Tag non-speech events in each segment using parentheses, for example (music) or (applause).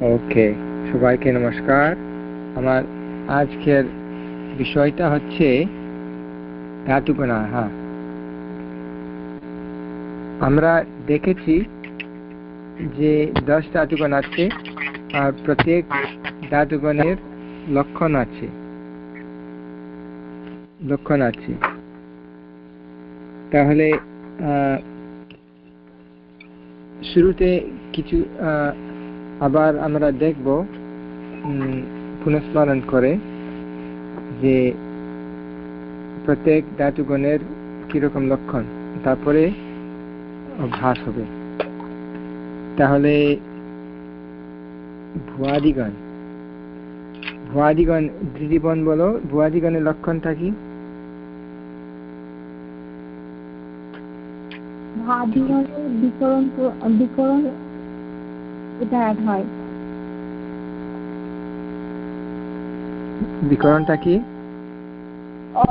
ওকে সবাইকে নমস্কার। আমার আজকের বিষয়টা হচ্ছে ধাতুকণা হ্যাঁ। আমরা দেখেছি যে দশ ধাতুগণ আছে আর প্রত্যেক ধাতুগণের লক্ষণ আছে। লক্ষণ আছে। তাহলে শুরুতে কিছু আবার আমরা দেখব পুনঃস্মরণ করে যে প্রত্যেক ধাতুগণের কীরকম লক্ষণ, তারপরে অভ্যাস হবে। তাহলে ভুয়াদিগণ ভুয়াদিগণ দৃঢ়বন বলো, ভুয়াদিগণের লক্ষণটা কি? বিকরণ বিকরণ অ্যাড হয়। বিকরণটা কি? ও।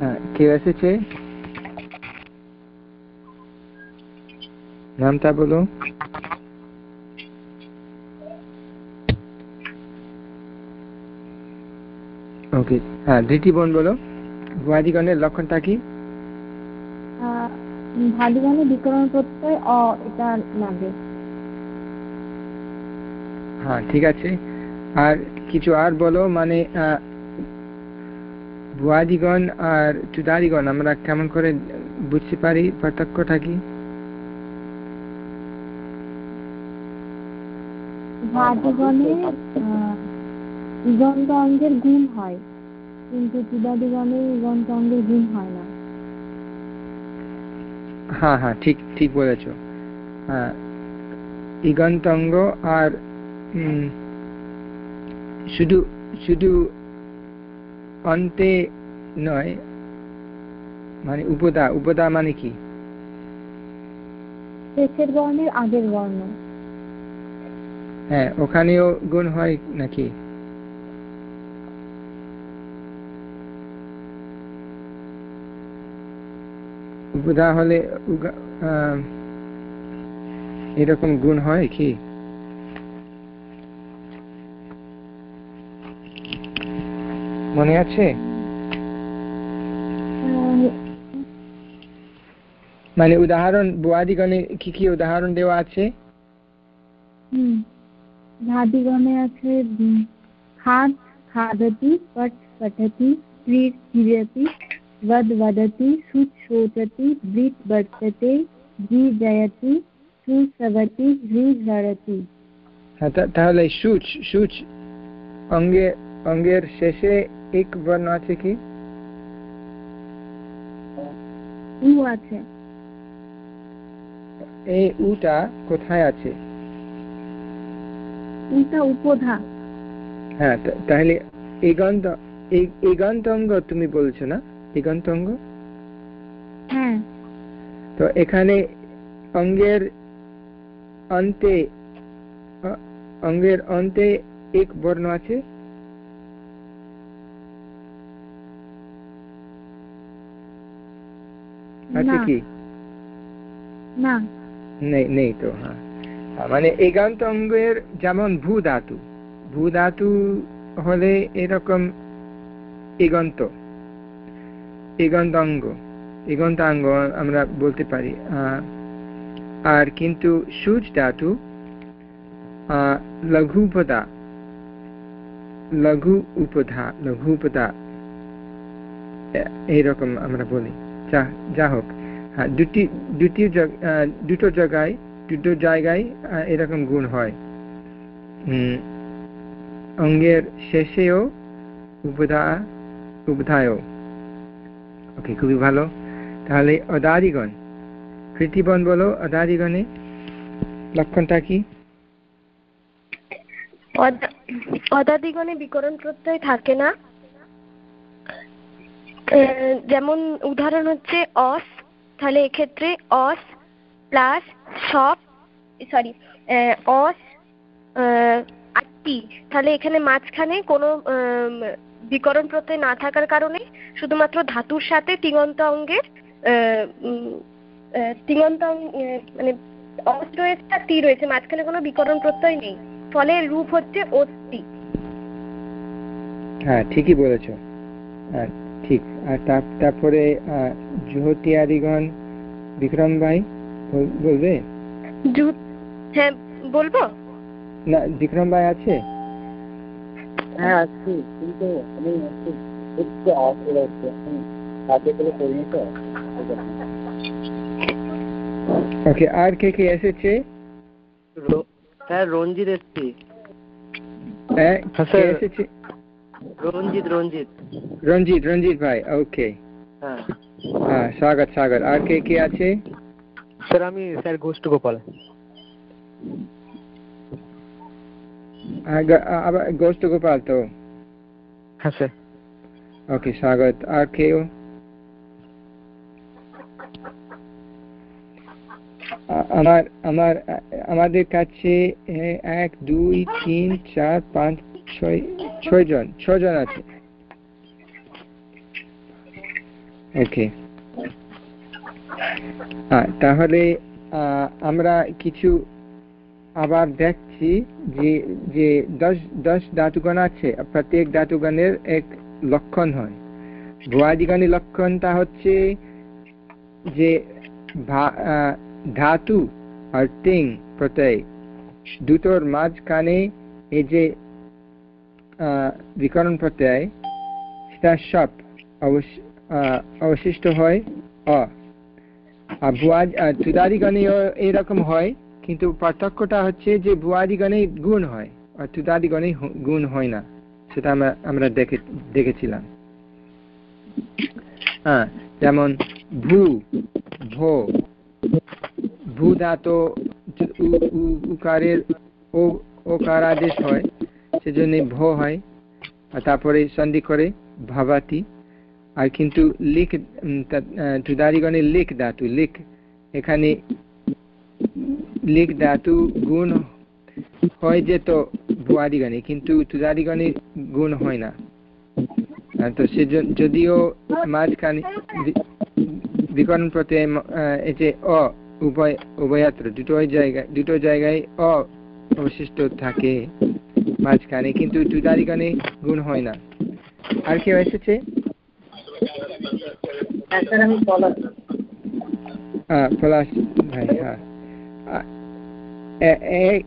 হ্যাঁ কেউ এসেছে নামটা বলো ওকে হ্যাঁ ধৃতি বোন বলো। ভুয়াদিগণের লক্ষণটা কি? ভাদিগণে বিকরণ প্রত্যয় অ এটা লাগে হ্যাঁ ঠিক আছে। আর কিছু আর বলো মানে ভুয়াদিগণ আর চুদাদিগণ আমরা কেমন করে বুঝতে পারি পার্থক্যটা কি? ভাদিগণে ইগন্ত অঙ্গের গুণ হয় কিন্তু চুদাদিগণে ইগন্ত অঙ্গের গুণ হয় না। হ্যাঁ হ্যাঁ ঠিক ঠিক বলেছ। হ্যাঁ ইগন্তঙ্গ আর শুধু শুধু অন্তে নয় মানে উপদা উপদা মানে কি? শেষের বর্ণের আগের বর্ণ। হ্যাঁ ওখানেও গুণ হয় নাকি? উপদা হলে এরকম গুণ হয় কি? মনে আছে? মানে উদাহরণ, বোয়াদিগণে কি কি উদাহরণ দেওয়া আছে? আছে খাদ খাদতি পট পঠতি ক্রীড ক্রীড়তি वद वदति सुच शोचति वृत वर्तते জি জয়তি সুসবতি হ্রি ঝরতি তাহলে সুচ সুচ অঙ্গে অঙ্গের শেষে এক বর্ণ আছে কি উ আছে এই উটা কোথায় আছে উটা উপধা হ্যাঁ তাহলে এগন্ত এগন্ত অঙ্গ তুমি বলছো না দিগন্ত অঙ্গ হ্যাঁ। তো এখানে অঙ্গের অন্তে অঙ্গের অন্তে এক বর্ণ আছে। আছে কি? না। নেই নেই তো হ্যাঁ। মানে এগান্ত অঙ্গের যেমন ভূ ধাতু ভূ ধাতু হলে এরকম এগন্ত এগন্তাঙ্গ এগন্তাঙ্গ আমরা বলতে পারি আর কিন্তু সুচ ধাতু লঘু উপদা লঘু উপধা লঘু উপদা এইরকম আমরা বলি। যা যা হোক। হ্যাঁ দুটি দুটি দুটো জায়গায় দুটো জায়গায় এরকম গুণ হয়। অঙ্গের শেষেও উপধা, উপধায়ও। ওকে, খুবই ভালো। তাহলে অদাদিগণ, কৃতিবন বলো অদাদিগণে লক্ষণটা কি? অদাদিগণে বিকরণ প্রত্যয় থাকে না। যেমন উদাহরণ হচ্ছে অস, তাহলে এক্ষেত্রে অস প্লাস সব, সরি অস আটটি। তাহলে এখানে মাঝখানে কোনো বিকরণ প্রত্যয় না থাকার কারণে শুধুমাত্র ধাতুর সাথে তিঙন্ত অঙ্গের তিঙন্তং মানে অস রয়েছে আর তি রয়েছে মাঝখানে কোনো বিকরণ প্রত্যয় নেই। ফলে রূপ হচ্ছে অস্তি হ্যাঁ ঠিকই বলেছ। ঠিক আর তার- তারপরে আহ, জুহতিয়াদিগণ বিক্রম ভাই বল- বলবে? হ্যাঁ বলব? না বিক্রম ভাই আছে? হ্যাঁ আছি। কিন্তু আমি একটু একটু অফ করে আসছি। আমি কাজে করে করিনি তো। ওকে আর কে কে এসেছে? রো- স্যার রঞ্জিত এসছি। হ্যাঁ, হ্যাঁ। এসেছে? রঞ্জিত রঞ্জিত। রঞ্জিত রঞ্জিত ভাই ওকে হ্যাঁ। হ্যাঁ স্বাগত স্বাগত। আর কে কে আছে? স্যার আমি স্যার গোষ্ঠ গোপাল হ্যাঁ স্যার ওকে স্বাগত। আর কেউ? আ- আমার আমার আমাদের কাছে এক দুই তিন চার পাঁচ ছয় ছয় জন ছয় জন আছে। ওকে তাহলে আহ, আমরা কিছু আবার দেখছি যে যে দশ দশ ধাতুগণ আছে, প্রত্যেক ধাতুগণের এক লক্ষণ হয়। ভুয়াদিগণের লক্ষণটা হচ্ছে যে ধাতু আর টিং প্রত্যয়। দুটোর মাঝখানে এই যে বিকরণ প্রত্যয়, সেটা অবশ- অবশিষ্ট হয়, অ। আর ভুয়া তুদাদিগণেও এরকম হয় কিন্তু পার্থক্যটা হচ্ছে যে ভুয়াদিগণে গুণ হয়, আর তুদাদিগণে গুণ হয় না। সেটা আমরা আমরা দেখে, দেখেছিলাম। হ্যাঁ যেমন ভূ, ভো ভূ ধাতো উকারের ও ওকার আদেশ হয়, সেজন্য ভো হয়, আর তারপরে সন্ধি করে ভাবাতি। আর কিন্তু লিখ তুদারিগণে লিখ ধাতু লিখ। এখানে লিখ ধাতু গুণ হয় যেত ভুয়াদিগণে কিন্তু তুদারিগণে গুণ হয় না। তো সে যদিও মাঝখানে বিকরণ প্রত্যয় এই যে অ উভয় উভয়াত্র দুটো জায়গায় দুটো জায়গায় অ অবশিষ্ট থাকে মাঝখানে কিন্তু তুদারিগণে গুণ হয় না। আর কেউ এসেছে? হ্যাঁ পলাশ। হ্যাঁ ভাই হ্যাঁ।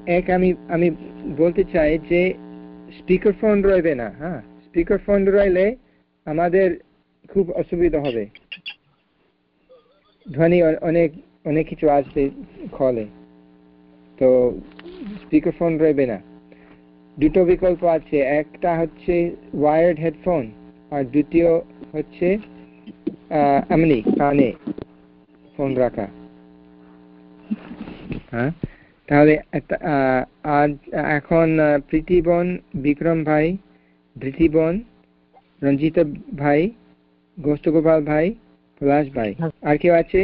এক আমি আমি বলতে চাই যে স্পিকার ফোন রইবে না হ্যাঁ? স্পিকার ফোন রইলে আমাদের খুব অসুবিধা হবে। ধ্বনি অনেক অনেক কিছু আসবে কলে তো স্পিকার ফোন রইবে না। দুটো বিকল্প আছে। একটা হচ্ছে ওয়ার্ড হেডফোন আর দ্বিতীয় হচ্ছে এমনি কানে ফোন রাখা। হ্যাঁ? তাহলে আজ এখন প্রীতিবন বিক্রম ভাই ধৃতিবন রঞ্জিত ভাই গোষ্ঠগোপাল ভাই পলাশ ভাই। আর কেউ আছে?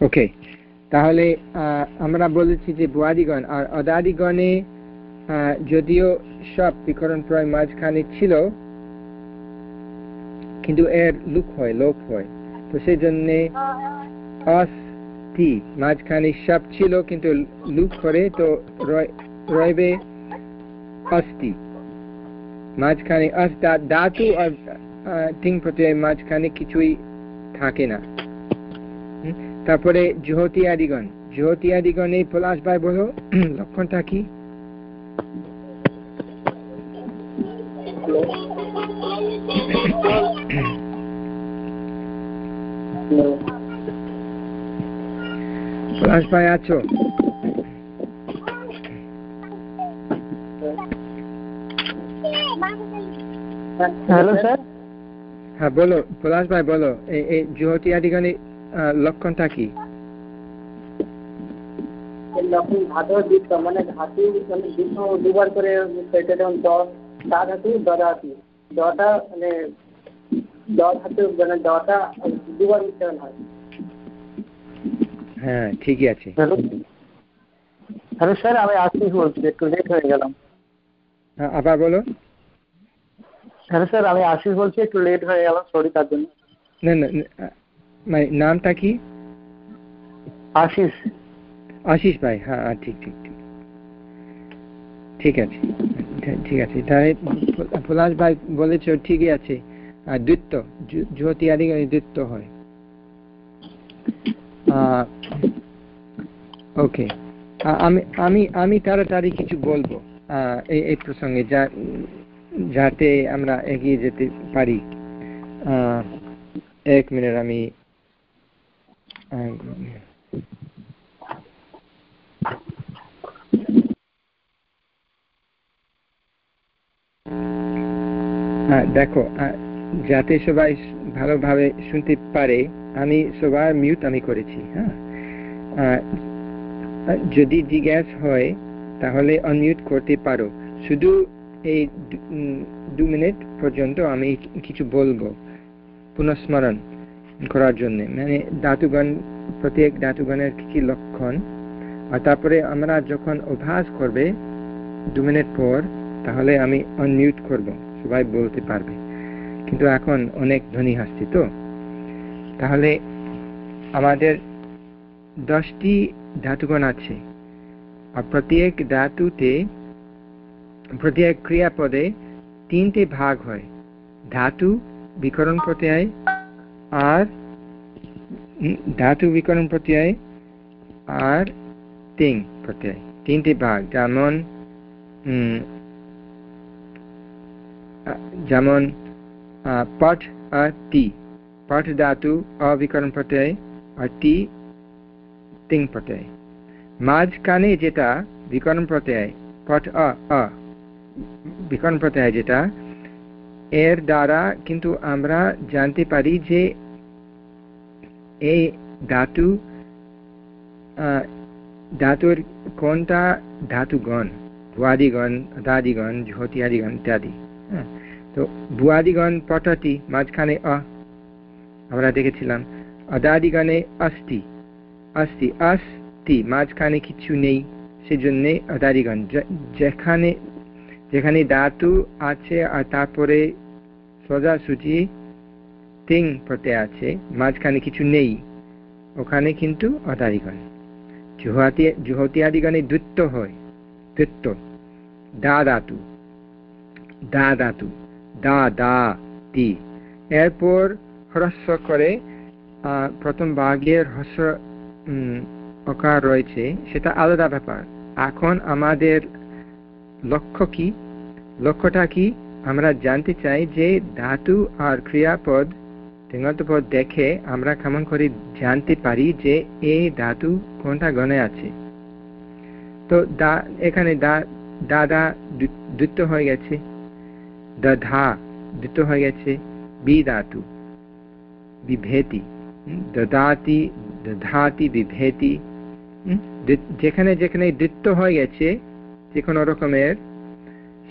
ওকে তাহলে আহ, আমরা বলেছি যে বুয়াদিগণ আর অদাদিগণে যদিও সব বিকরণ প্রায় মাঝখানে ছিল কিন্তু এর লুক হয় লোক হয়। তো সেই জন্যে অস্তি মাঝখানে সব ছিল, কিন্তু লুক করে তো রয়- রইবে অস্তি মাঝখানে অস ধাতু আর তিন প্রত্যয় মাঝখানে কিছুই থাকে না? তারপরে জহতি আদিগণ জহতি আদিগণ পলাশ ভাই বলো, (clears throat) লক্ষণটা কি? পলাশ ভাই আছো? Hello sir. হ্যাঁ বলো পলাশ ভাই বলো এই এই জহতি আদিগণের আহ, লক্ষণটা কি? যখন ধাতু দিত মানে ধাতু মানে দুবার করে সেটা যেমন দ ধাতু দ ধাতু দটা মানে ধাতু মানে দটা দুবার উচ্চারণ হয়। হ্যাঁ ঠিকই আছে। হ্যালো হ্যালো স্যার আমি আশিস বলছি একটু লেট হয়ে গেলাম। হ্যাঁ, আবার বলো হ্যাঁ স্যার আমি আশিস বলছি একটু লেট হয়ে গেল সরি তার জন্য। না না মানে নামটা কি? আশিস। আশিস ভাই হ্যাঁ হ্যাঁ, ঠিক ঠিক ঠিক। ঠিক আছে। ঠিক- আছে তাহলে পলাশ ভাই বলেছ ঠিকই আছে। দ্বিত্ব, জ্যো- জ্যোতি আদি দ্বিত্ব হয়। ওকে। আমি আমি আমি তাড়াতাড়ি কিছু বলব এই প্রসঙ্গে, যা, যাতে আমরা এগিয়ে যেতে পারি। এক মিনিট, আমি দেখো যাতে সবাই ভালোভাবে শুনতে পারে, আমি সবার মিউট আমি করেছি হ্যাঁ? যদি জিজ্ঞাস হয়, তাহলে অনমিউট করতে পারো। শুধু এই দু- মিনিট পর্যন্ত আমি কিছু বলব পুনঃস্মরণ করার জন্য। মানে ধাতুগণ, প্রত্যেক ধাতুগণের কি কি লক্ষণ? আর তারপরে আমরা যখন অভ্যাস করবে দু মিনিট পর, তাহলে আমি অনমিউট করব। সবাই বলতে পারবে। কিন্তু এখন অনেক ধ্বনি আসছে তো। তাহলে আমাদের দশটি ধাতুগণ আছে। আর প্রত্যেক ধাতুতে, প্রত্যেক ক্রিয়াপদে তিনটে ভাগ হয়। ধাতু বিকরণ প্রত্যয় আর ধাতু বিকরণ প্রত্যয় আর তিন প্রত্যয়, তিনটে ভাগ। যেমন যেমন আহ, পট আর টি পট ধাতু অবিকরণ প্রত্যয় আর টি তিন প্রত্যয় মাঝখানে যেটা বিকরণ প্রত্যয় পট অ অ বিকরণ প্রত্যয় যেটা এর দ্বারা কিন্তু আমরা জানতে পারি যে এই ধাতু আহ, ধাতুর কোনটা ধাতুগণ ভুয়াদিগণ দাদিগণ ঝটিয়াদিগণ ইত্যাদি হ্যাঁ তো ভুয়াদিগণ পটটি মাঝখানে অ আমরা দেখেছিলাম। অদাদিগণে অস্তি অস্তি অস্তি মাঝখানে কিছু নেই, সেজন্য অদাদিগণ যেখানে যেখানে ধাতু আছে আর তারপরে সোজাসুজি তিন প্রত্যয় আছে, মাঝখানে কিছু নেই, ওখানে কিন্তু অদাদিগণ জুহাতি, জুহতিয়াদিগণে দ্বিত্ব হয়, দ্বিত্ব, দা ধাতু দা ধাতু। দা দা তি এরপর হ্রস্ব করে প্রথম ভাগের হ্রস্ব অকার রয়েছে, সেটা আলাদা ব্যাপার। এখন আমাদের লক্ষ্য কি? লক্ষ্যটা কি? আমরা জানতে চাই যে ধাতু আর ক্রিয়াপদ পদ দেখে আমরা কেমন করে জানতে পারি যে এই ধাতু কোনটা গণে আছে। তো দা, এখানে দা, দাদা দ্বিত্ব হয়ে গেছে। দধা দ্বিত্ব হয়ে গেছে বি ধাতু বিভেতি দদাতি, দধাতি, বিভেতি যেখানে যেখানে দ্বিত্ব হয়ে গেছে যে কোনো রকমের,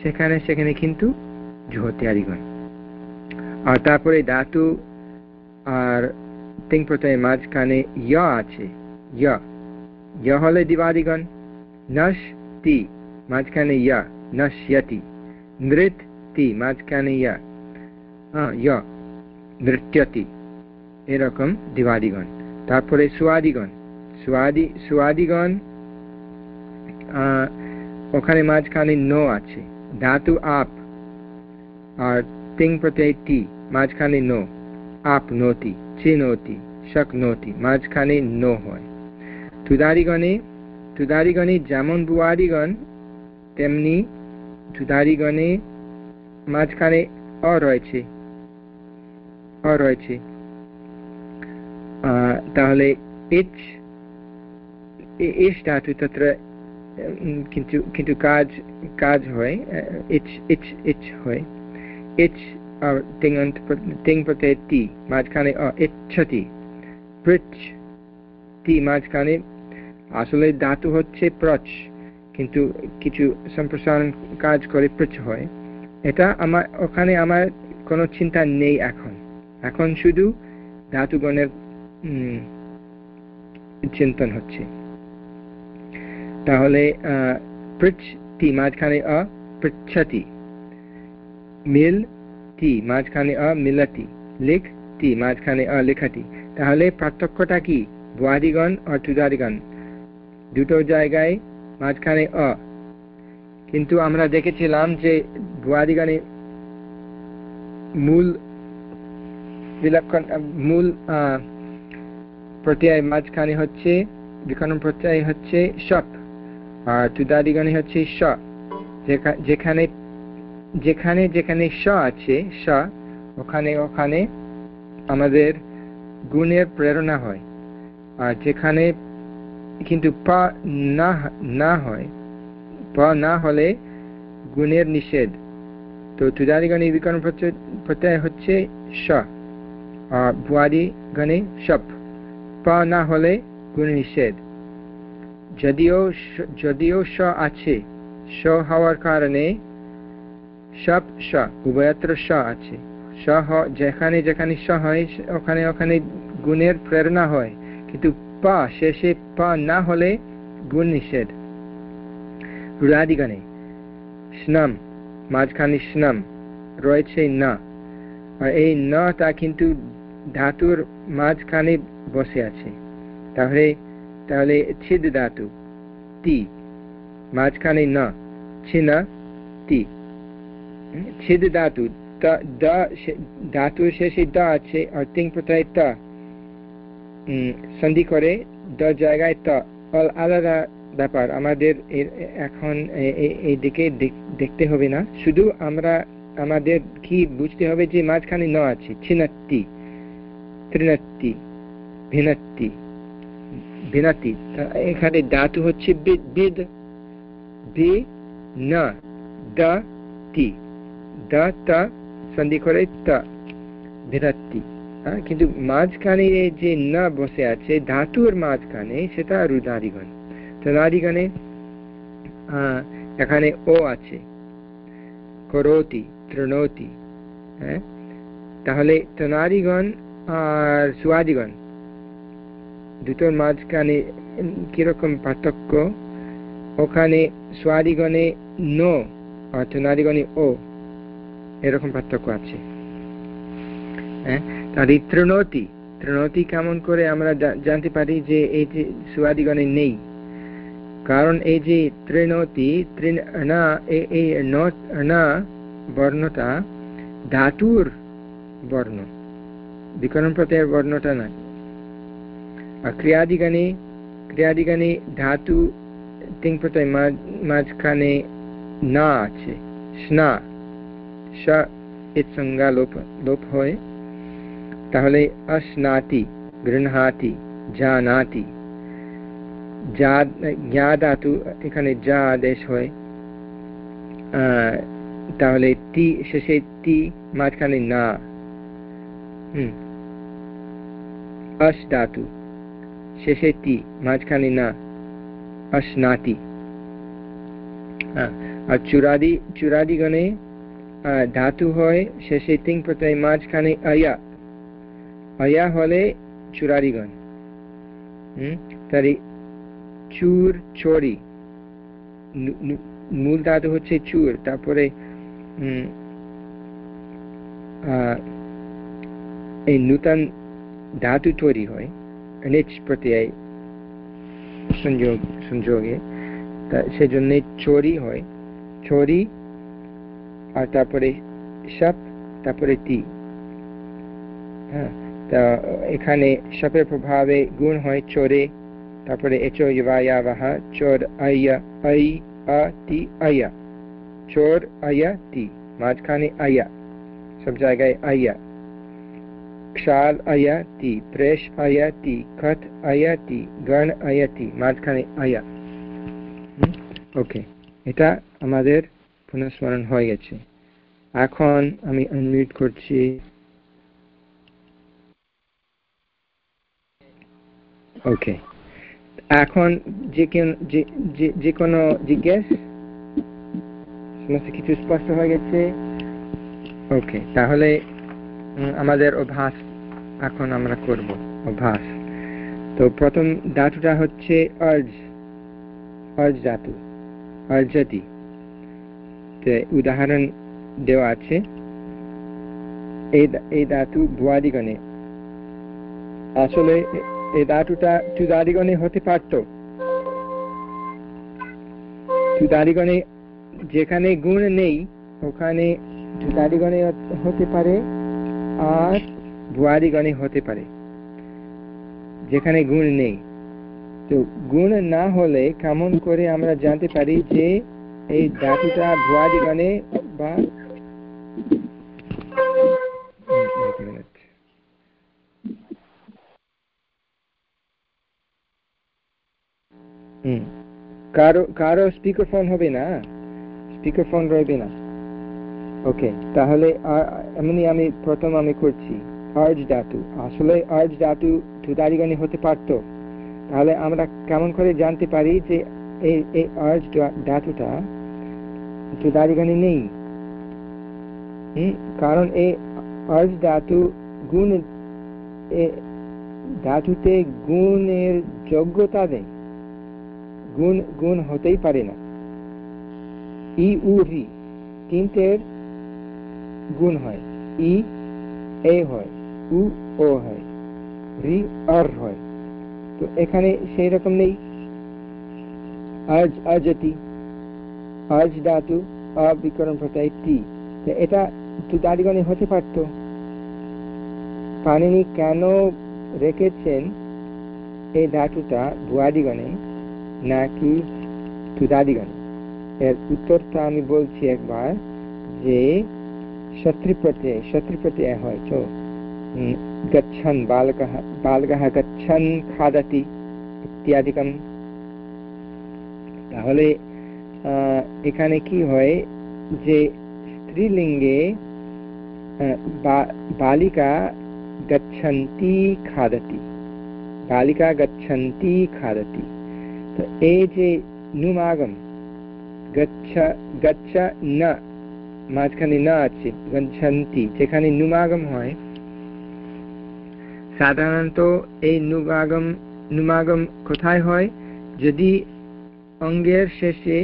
সেখানে সেখানে কিন্তু ঝোতিয়ারিগণ আর তারপরে ধাতু আর তিন প্রত্যয়ের মাঝখানে য় আছে, য় হলে দিবাদিগণ নশ তি মাঝখানে ইয়া নশ্যতি নৃত তি মাঝখানে ইয়া। হ্যাঁ য় নৃত্যতি। এরকম দিবাদিগণ। তারপরে সুয়াদিগণ। সুয়াদি, সুয়াদিগণ ওখানে মাঝখানে নো আছে। ধাতু আপ। আর তিন প্রত্যয় টি, মাঝখানে নো। আপ নতি চিনতি নতি মাঝখানে নো হয়। তুদারিগণে তুদারিগণে যেমন বুয়ারিগণ তেমনি তুদারিগণে মাঝখানে অ রয়েছে। অ রয়েছে। তাহলে ইচ ইচ ধাতু তত্র কিন্তু কিন্তু কাজ কাজ হয় ইচ ইচ ইচ হয়। ইচ আর তিঙ্গন্ত তিং প্রত্যয় টি মাঝখানে ইচ্ছতি পৃচ্ছ টি। মাঝখানে। আসলে ধাতু হচ্ছে প্রচ, কিন্তু কিছু সম্প্রসারণ কাজ করে পৃচ্ছ হয়। এটা আমার, ওখানে আমার কোনো চিন্তা নেই এখন। এখন শুধু ধাতুগণের চিন্তন হচ্ছে। তাহলে টি মাঝখানে অ পৃচ্ছতি। মিল টি মাঝখানে অ মিলতি। লিখ টি মাঝখানে অ লেখাটি। তাহলে পার্থক্যটা কি? ভুয়াদিগণ অ তুদাদিগণ দুটো জায়গায় মাঝখানে অ কিন্তু আমরা দেখেছিলাম যে ভুয়াদিগণে মূল বিলক্ষণ মূল প্রত্যয় মাঝখানে হচ্ছে বিকরণ প্রত্যয় হচ্ছে সপ আর তুদাদিগণে হচ্ছে স যেখানে যেখানে যেখানে স আছে, স, ওখানে ওখানে আমাদের গুণের প্রেরণা হয়। আর যেখানে কিন্তু পা না না হয় পা না হলে গুণের নিষেধ। তো তুদাদিগণে বিকরণ প্রত্যয় হচ্ছে স। আর ভুয়াদি গণে সপ। পা না হলে গুণ নিষেধ। যদিও যদিও স আছে, স হওয়ার কারণে সব স, উভয়ত্র স আছে। স যেখানে যেখানে স হয় ওখানে ওখানে গুণের প্রেরণা হয়। কিন্তু পা, শেষে পা না হলে গুণ নিষেধ। রুদাদিগণে স্নাম, মাঝখানে স্নাম রয়েছে না। আর এই না তা কিন্তু ধাতুর মাঝখানে বসে আছে। তাহলে তাহলে ছিদ ধাতু, তি, মাঝখানে না, ছিনা, তি। ছিদ ধাতু ধাতুর শেষে দ আছে আর তিন প্রত্যয় ত। সন্ধি করে দ জায়গায় ত আলাদা ব্যাপার। আমাদের এখন এই দিকে দেখতে হবে না। শুধু আমরা, আমাদের কি বুঝতে হবে যে মাঝখানে ন আছে। ছিনাত্তি ত্রিনাত্তি ভিনাত্তি ভিনাতি। এখানে ধাতু হচ্ছে বিদ, বি, না, দ, তি। করে ত। কিন্তু মাঝখানে যে না বসে আছে, ধাতুর মাঝখানে সেটা রুদাদিগণ তদাদিগণে এখানে ও আছে। করতি, তৃণতি হ্যাঁ? তাহলে তনাদিগণ আর সুয়াদিগণ দুটোর মাঝখানে কীরকম পার্থক্য? ওখানে সোয়াদিগণে নো আর তনাদিগণে ও। এরকম পার্থক্য আছে। হ্যাঁ? তাহলে তৃণতি তৃণতি কেমন করে আমরা জানতে পারি যে এই যে সুয়াদিগণে নেই? কারণ এই যে তৃণতি তৃণা এই না বর্ণটা ধাতুর বর্ণ বিকরণ প্রত্যয়ের বর্ণটা নয় আর ক্রিয়াদিগণে ক্রিয়াদিগণে ধাতু তিন প্রত্যয় মাঝখানে না আছে স্না স সংজ্ঞা লোপ লোপ হয় তাহলে অস্নাতি গৃহাতি জানাতি যা ধাতু এখানে যা আদেশ হয়। তাহলে টি শেষে টি মাঝখানে না। ধাতু শেষে টি মাঝখানে না। আর চুরাদি চুরাদিগণে ধাতু হয়, শেষে তিন প্রত্যয়, মাঝখানে আয়া। আয়া হলে চুরাদিগণ চুর, চড়ি। মূল ধাতু হচ্ছে চুর, তারপরে এই নূতন ধাতু তৈরি হয় সংযোগ, সংযোগে। সেজন্য চরি হয়। চরি আর তারপরে সাপ, তারপরে তি হ্যাঁ তা, এখানে সাপের প্রভাবে গুণ হয় চোরে তারপরে এচো ইবায়াবাহ চোর আইয়া, আই, আ, তি আয়া চোর আয়া তি, মাঝখানে আয়া সব জায়গায় আয়া ক্ষাল আয়াতি প্রেশ আয়াতি খত আয়াতি গণ আয়াতি মাঝখানে আয়া ওকে, এটা আমাদের পুনঃস্মরণ হয়ে গেছে। এখন আমি আনমিউট করছি। ওকে। এখন যে যে কোনো জিজ্ঞেস, সমস্ত কিছু স্পষ্ট হয়ে গেছে। ওকে তাহলে আমাদের অভ্যাস এখন আমরা করব, অভ্যাস। তো প্রথম ধাতুটা হচ্ছে অর্জ অর্জ ধাতু অর্জতি উদাহরণ দেওয়া আছে। এই ধাতু ভুয়াদিগণে আসলে এই ধাতুটা চুদাদিগণে হতে পারত। চুদাদিগণে যেখানে গুণ নেই, ওখানে চুদাদিগণে হতে পারে আর ভুয়াদিগণে হতে পারে। যেখানে গুণ নেই। তো গুণ না হলে কেমন করে আমরা জানতে পারি যে এই ধাতুটা ভুয়াদিগণে বা এক মিনিট হুম। কারও কারও স্পিকার ফোন হবে না। স্পিকার ফোন রইবে না। ওকে তাহলে এমনি আমি প্রথম আমি করছি। আর্জ ধাতু আসলে আর্জ ধাতু ধুদারিগণে হতে পারত। তাহলে আমরা কেমন করে জানতে পারি যে এই এই আর্জ ধাতুটা ধুদারিগণে নেই? কারণ এই আর্জ ধাতু গুণ ধাতুতে গুণের যোগ্যতা নেই। গুণ গুণ হতেই পারে না। ই, উ, রি তিনটের গুণ হয়। ই, এ হয়, উ, ও হয়, রি, আর হয়। তো এখানে সেই রকম নেই। আজ, আজতি, আজ ধাতু অবিকরণ প্রত্যয় টি এটা দাড়িগণে হতে পারত। পানিনি কেন রেখেছেন এই ধাতুটা ভুয়াদিগণে নাকি তুদাদিগণে এর উত্তরটা আমি বলছি একবার যে শত্রুপ্রত্যয় শত্রুপ্রত্যয় হয় তো? গচ্ছন বালকः বালকः গচ্ছন, খাদতি ইত্যাদিকম তাহলে এখানে কি হয় যে স্ত্রীলিঙ্গে বালিকা গচ্ছন্তি, খাদতি। বালিকা গচ্ছন্তি, খাদতি। তো এই যে নুমাগম গচ্ছ না মাঝখানে না আছে গচ্ছন্তি যেখানে নুমাগম হয় সাধারণত এই নুমাগম নুমাগম কোথায় হয় যদি অঙ্গের শেষে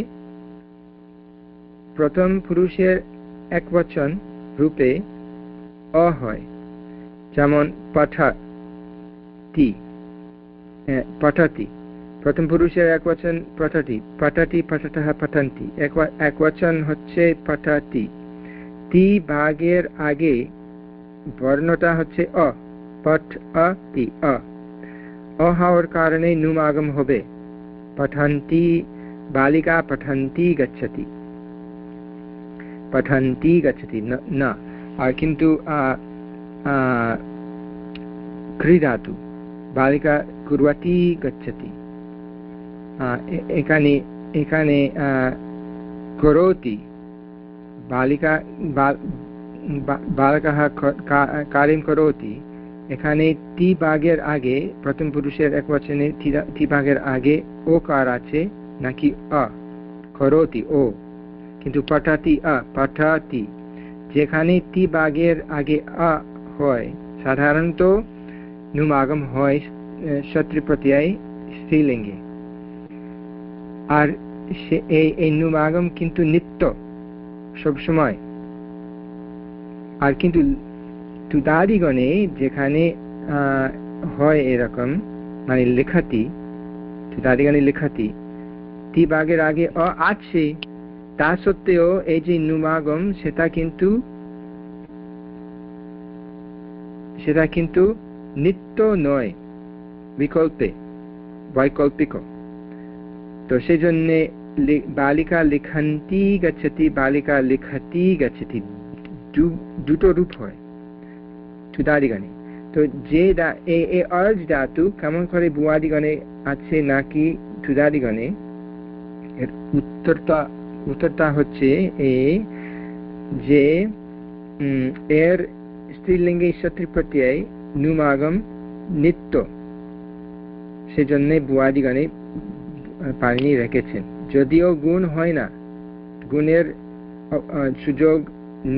প্রথম পুরুষের এক বচন রূপে অ হয় যেমন পঠতি পঠতি প্রথম পুরুষের এক বচন পঠতি পঠতি পঠত পঠন্তি এক বচন হচ্ছে পঠতি তি ভাগের আগে বর্ণটা হচ্ছে অ পঠ অ তি অ অ হওয়ার কারণে নুমাগম হবে পঠন্তি বালিকা পঠন্তি গচ্ছতি পঠন্তি গচ্ছতি না আর কিন্তু ক্রীড়াতু বালিকা কুর্वती গচ্ছতি এখানে এখানে কरोति বালিকা বালকः কার্যং কरोति এখানে টি ভাগের আগে, প্রথম পুরুষের এক টি ভাগের আগে ও কার আছে, নাকি অ, করতি, ও, কিন্তু পঠাতি, আ, পঠাতি, যেখানে টি ভাগের আগে হয়, সাধারণত নুমাগম হয় শত্রু প্রত্যয়, স্ত্রীলিঙ্গে। আর সে এই এই নুমাগম কিন্তু নিত্য সবসময় আর কিন্তু তুদাদিগণে যেখানে হয় এরকম মানে লেখাতি তুদাদিগণে লেখাতি তি বাগের আগে অ আছে, তা সত্ত্বেও এই যে নুমাগম সেটা কিন্তু সেটা কিন্তু নিত্য নয়, বিকল্পে বৈকল্পিক তো সেই জন্যে বালিকা লিখন্তি গচ্ছতি, বালিকা লিখতি গচ্ছতি। দুটো রূপ হয়। তুদাদিগণে তো যে এ অর্জ ধাতু কেমন করে বুয়াদিগণে আছে নাকি তুদাদিগণে এর উত্তরটা উত্তরটা হচ্ছে এ, যে এর স্ত্রীলিঙ্গে শত্রুপ্রত্যয় নুমাগম নিত্য। সেজন্য বুয়াদিগণে পানি রেখেছেন। যদিও গুণ হয় না, গুণের সুযোগ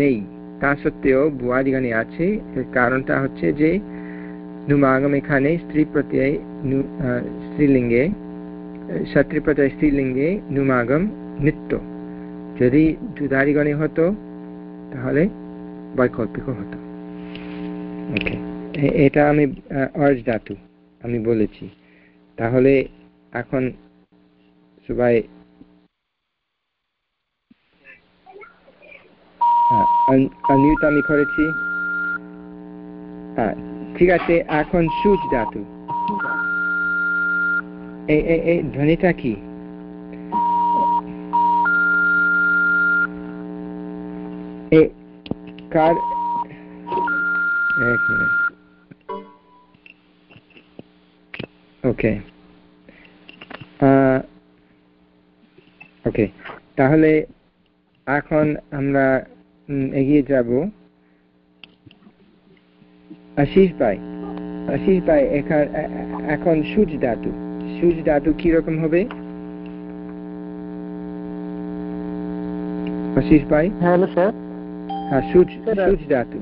নেই। তা সত্ত্বেও বুয়াদিগণে আছে, এর কারণটা হচ্ছে যে নুমাগম এখানে স্ত্রী প্রত্যয় স্ত্রীলিঙ্গে শত্রু প্রত্যয় স্ত্রীলিঙ্গে নুমাগম নিত্য। যদি দুধারিগণে হতো, তাহলে বৈকল্পিক হতো। ওকে এটা আমি অর্জ ধাতু আমি বলেছি। তাহলে এখন সবাই আনমিউট আমি করেছি। হ্যাঁ ঠিক আছে, এখন সুচ ধাতু এই ধ্বনিটা কি? কার? এক মিনিট। ওকে। ওকে তাহলে এখন আমরা এগিয়ে যাব। আশিস ভাই আশিস ভাই এখন সূচ ধাতু সূচ ধাতু কীরকম হবে? আশিস ভাই? Hello sir. হ্যাঁ Sir, সূচ ধাতু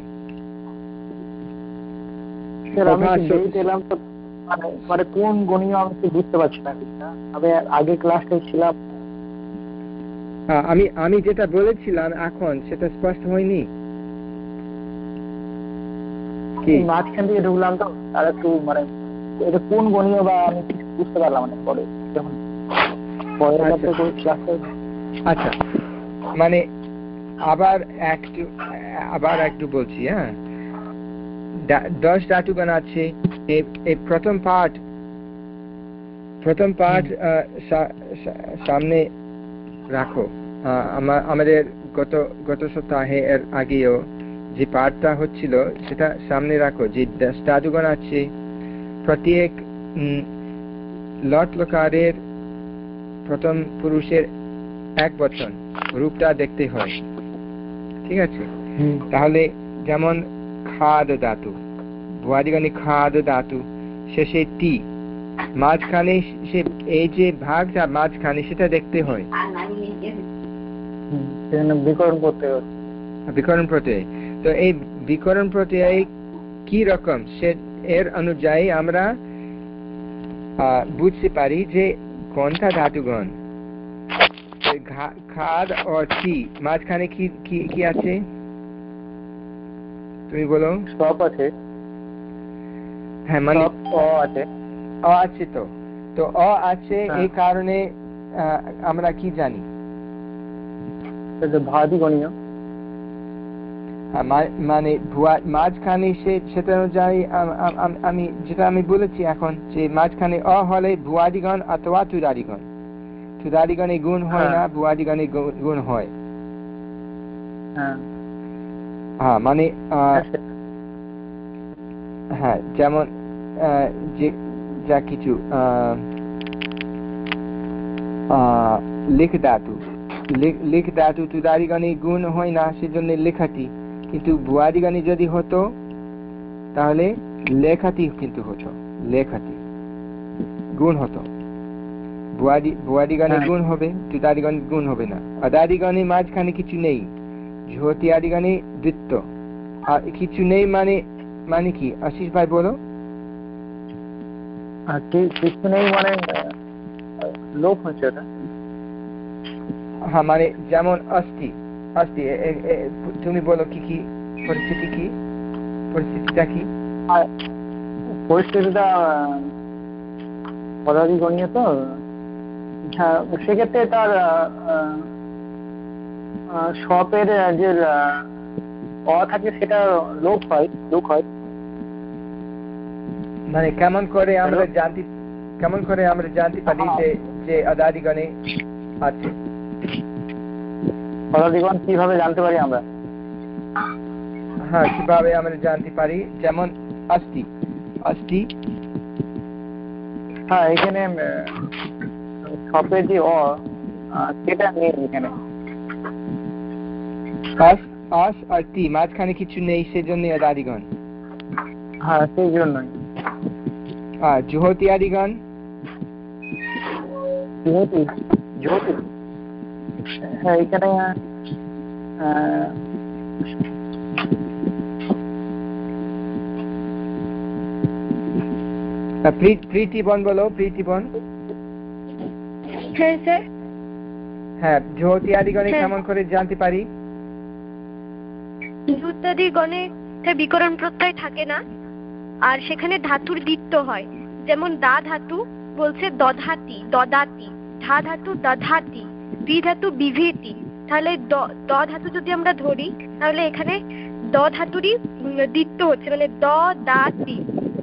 মানে মানে কোন গণীয় আমি বুঝতে পারছি না। আমি আগে ক্লাসে ছিলাম হ্যাঁ, আমি আমি যেটা বলেছিলাম এখন সেটা স্পষ্ট হয়নি। কি? মাঝখান দিয়ে ঢুকলাম তো আর একটু মানে এটা কোন গণীয় বা আমি বুঝতে পারলাম না পরে যখন আচ্ছা। আচ্ছা মানে আবার একটু আবার একটু বলছি হ্যাঁ। দশ ধাতুগণ আছে এই প্রথম পার্ট প্রথম পার্ট সামনে রাখো। আমাদের গত গত সপ্তাহে এর আগেও যে পাঠটা হচ্ছিল সেটা সামনে রাখো যে ধাতুগণ আছে প্রত্যেক লট লকারের প্রথম পুরুষের এক বচন রূপটা দেখতে হয়। ঠিক আছে? তাহলে যেমন খাদ ধাতু ভুয়াদিগণে খাদ ধাতু শেষে টি মাঝখানে সে এই যে ভাগটা মাঝখানে সেটা দেখতে হয়। বিকরণ প্রত্যয় তো এই বিকরণ প্রত্যয় কি রকম? সে এর অনুযায়ী আমরা বুঝতে পারি যে কোনটা ধাতুগণ খাদ ও মাঝখানে কি কি কি আছে? তুমি বলো। সব আছে। হ্যাঁ মানে অ আছে। অ আছে তো। তো অ আছে হ্যাঁ। এই কারণে আমরা কি জানি? মা- মানে মাঝখানে সে সেটা অনুযায়ী আম- যেটা আমি বলেছি এখন যে মাঝখানে অ হলে ভুয়াদিগণ অথবা তুদারিগণ তুদারিগণে গুণ হয় না হ্যাঁ। ভুয়াদিগণে গুণ হয়। হ্যাঁ। হ্যাঁ মানে আহ, হ্যাঁ যেমন আহ, যে যা কিছু আহ, আহ, লিখ ধাতু লিখ- লিখ ধাতু তুদারিগণে গুণ হয় না সেজন্য লেখাটি। কিন্তু ভুয়াদিগণে যদি হতো তাহলে লেখাটি কিন্তু হতো লেখাটি গুণ হতো। ভুয়াদিগণে হ্যাঁ। গুণ হবে তুদারিগণ গুণ হবে না। মাঝখানে কিছু নেই ঝটিয়াদিগণে দ্বিত্ব আর কিছু নেই মানে মানে কি? আশিস ভাই বলো। কিছু নেই মানে লোপ হচ্ছে ওটা। হ্যাঁ মানে যেমন অস্থি অস্থি তুমি বলো কি কি পরিস্থিতি কি? পরিস্থিতিটা কি? পরিস্থিতিটা তো। হ্যাঁ সেক্ষেত্রে তার সপের যে অ থাকে সেটা লোপ হয় লোপ হয়। মানে কেমন করে আমরা জানতে কেমন করে আমরা জানতে পারি যে যে আদাদিগণে আছে? কীভাবে জানতে পারি আমরা? হ্যাঁ কীভাবে আমরা জানতে পারি? যেমন অস্থি অস্থি হ্যাঁ এখানে সপের যে অ সেটা নেই এখানে। অস অস আর তি মাঝখানে কিছু নেই সেজন্য আদাদিগণ হ্যাঁ সেই জন্যই আর জুহতিয়াদিগণ জ্যোতি জ্যোতি হ্যাঁ এখানে আহ, আহ, প্রী- প্রীতিবন বলো প্রীতিবন হ্যাঁ স্যার। হ্যাঁ জুহতিয়াদিগণে হ্যাঁ। কেমন করে জানতে পারি? গণে বিকরণ প্রত্যয় থাকে না আর সেখানে ধাতুর দ্বিত্ব হয়। যেমন দা ধাতু বলছে দধাতি দদাতি। ধা ধাতু দধাতি। বি ধাতু বিভেতি। তাহলে দ ধাতু যদি আমরা ধরি, তাহলে এখানে দ ধাতুরই দ্বিত্ব হচ্ছে মানে দ, দা, তি।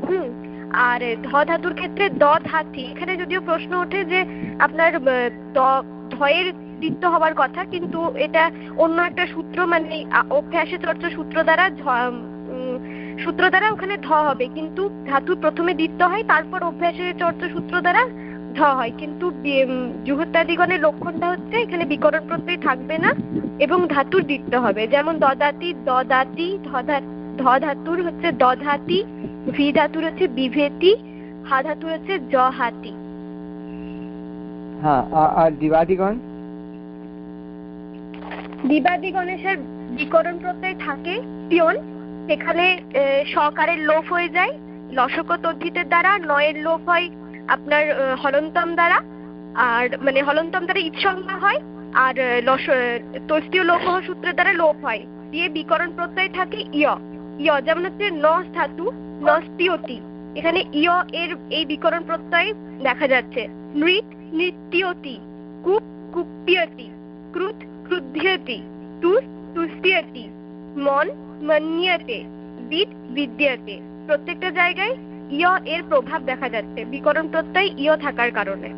হুম। আর ধ ধাতুর ক্ষেত্রে দ ধাতি এখানে যদিও প্রশ্ন ওঠে যে আপনার ধয়ের দ্বিত্ব হওয়ার কথা, কিন্তু এটা অন্য একটা সূত্র মানে অভ্যাসে চর্চা সূত্র দ্বারা সূত্র দ্বারা ওখানে ধ হবে। কিন্তু ধাতুর প্রথমে দ্বিত্ব হয়, তারপর অভ্যাসের চর্চা সূত্র দ্বারা ধ হয়। কিন্তু জুহত্যাদিগণের লক্ষণটা হচ্ছে এখানে বিকরণ প্রত্যয় থাকবে না এবং ধাতুর দ্বিত্ব হবে। যেমন দদাতি দদাতি ধ ধাতুর হচ্ছে দধাতি ভি ধাতুর হচ্ছে বিভেতি হা ধাতুর হচ্ছে জহাতি। হ্যাঁ আর দিবাদিগণ? বিবাদী গণেশের বিকরণ প্রত্যয় থাকে পিয়ন। সেখানে সকারের লোপ হয়ে যায়। লসক তদ্ধিতের দ্বারা নয়ের লোপ হয় আপনার হলন্তম দ্বারা, আর মানে হলন্তম দ্বারা ইৎসংজ্ঞা হয়, আর তস্তীয় লোপ সূত্রের দ্বারা লোপ হয়। দিয়ে বিকরণ প্রত্যয় থাকে ইয় ইয় যেমন হচ্ছে নস ধাতু নস্তিয়তি এখানে ইয় এর এই বিকরণ প্রত্যয় দেখা যাচ্ছে। নৃত, নৃত্যতি, কুপ, কুপ্যতি, ক্রুত ক্রুধ্যতি তুস তুষ্যতি মন, মন্যতে বিদ বিদ্যতে। প্রত্যেকটা জায়গায় ইয় এর প্রভাব দেখা যাচ্ছে বিকরণ প্রত্যয় ইয় থাকার কারণে।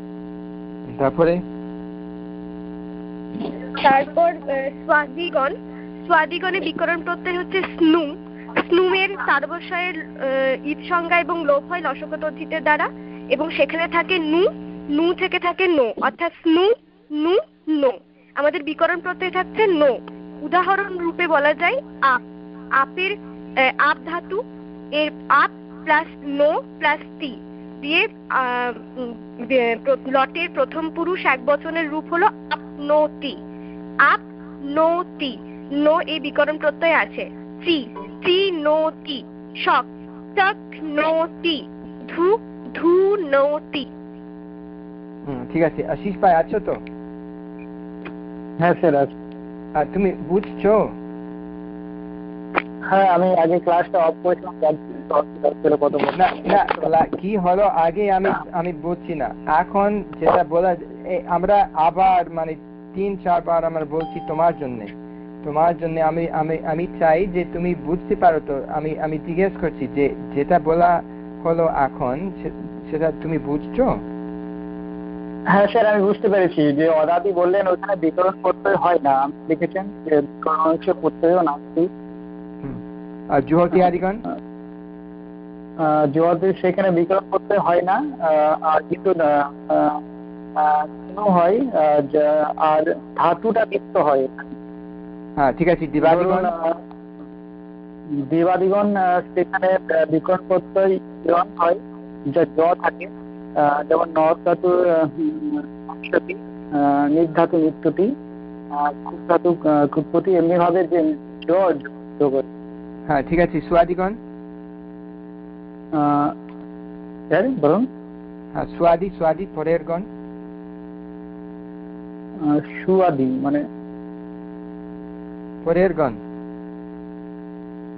তারপরে? তারপর স্বাদিগণ স্বাদিগণে বিকরণ প্রত্যয় হচ্ছে স্নু। স্নুমের ঈদ সংজ্ঞা এবং লোপ হয় লসকতর্জিতের দ্বারা এবং সেখানে থাকে নু নু থেকে থাকে নো অর্থাৎ স্নু নু নো। আমাদের বিকরণ প্রত্যয় থাকছে নো। উদাহরণ রূপে বলা যায় আপ আপের আহ, আপ ধাতু এর আপ প্লাস নো প্লাস তি দিয়ে লটের প্রথম পুরুষ এক বচনের রূপ হলো আপনোতি আপ নোতি নো এই বিকরণ প্রত্যয় আছে। চি চি নোতি শক চক নোতি ধু ধু নোতি হুম, ঠিক আছে। আশিস ভাই আছো তো? হ্যাঁ স্যার আর তুমি বুঝছ? হ্যাঁ আমি আগে ক্লাসটা অফ করেছিলাম কত না না কি হলো আগে আমি আমি বুঝছি না। এখন যেটা বলা আমরা আবার মানে তিন চারবার আমরা বলছি তোমার জন্য। তোমার জন্য আমি আমি আমি চাই যে তুমি বুঝতে পারো তো আমি আমি জিজ্ঞেস করছি যে যেটা বলা হলো এখন সেটা তুমি বুঝছ? হ্যাঁ স্যার আমি বুঝতে পেরেছি যে অদাদি বললেন ওখানে বিতরণ করতে হয় না। লিখেছেন যে হচ্ছে প্রত্যয় নাস্তি আর জুহতি সেখানে বিকরণ প্রত্যয় হয় না আর কিন্তু হয় আর ধাতুটা লিপ্ত হয়। হ্যাঁ ঠিক আছে দিবাদিগণ। দেবাদিগণ সেখানে বিকরণ প্রত্যয় গ্রহণ হয় যা জ থাকে যেমন নর ধাতু অংশটি নির্ধাতু নিত্যতি খুব ধাতু কুৎপতি এমনি ভাবে যে জ যোগ হয়। হ্যাঁ ঠিক আছে সুয়াদিগণ। আহ, বলুন। হ্যাঁ সুয়াদি সুয়াদি পরের গণ সুয়াদি মানে? পরের গণ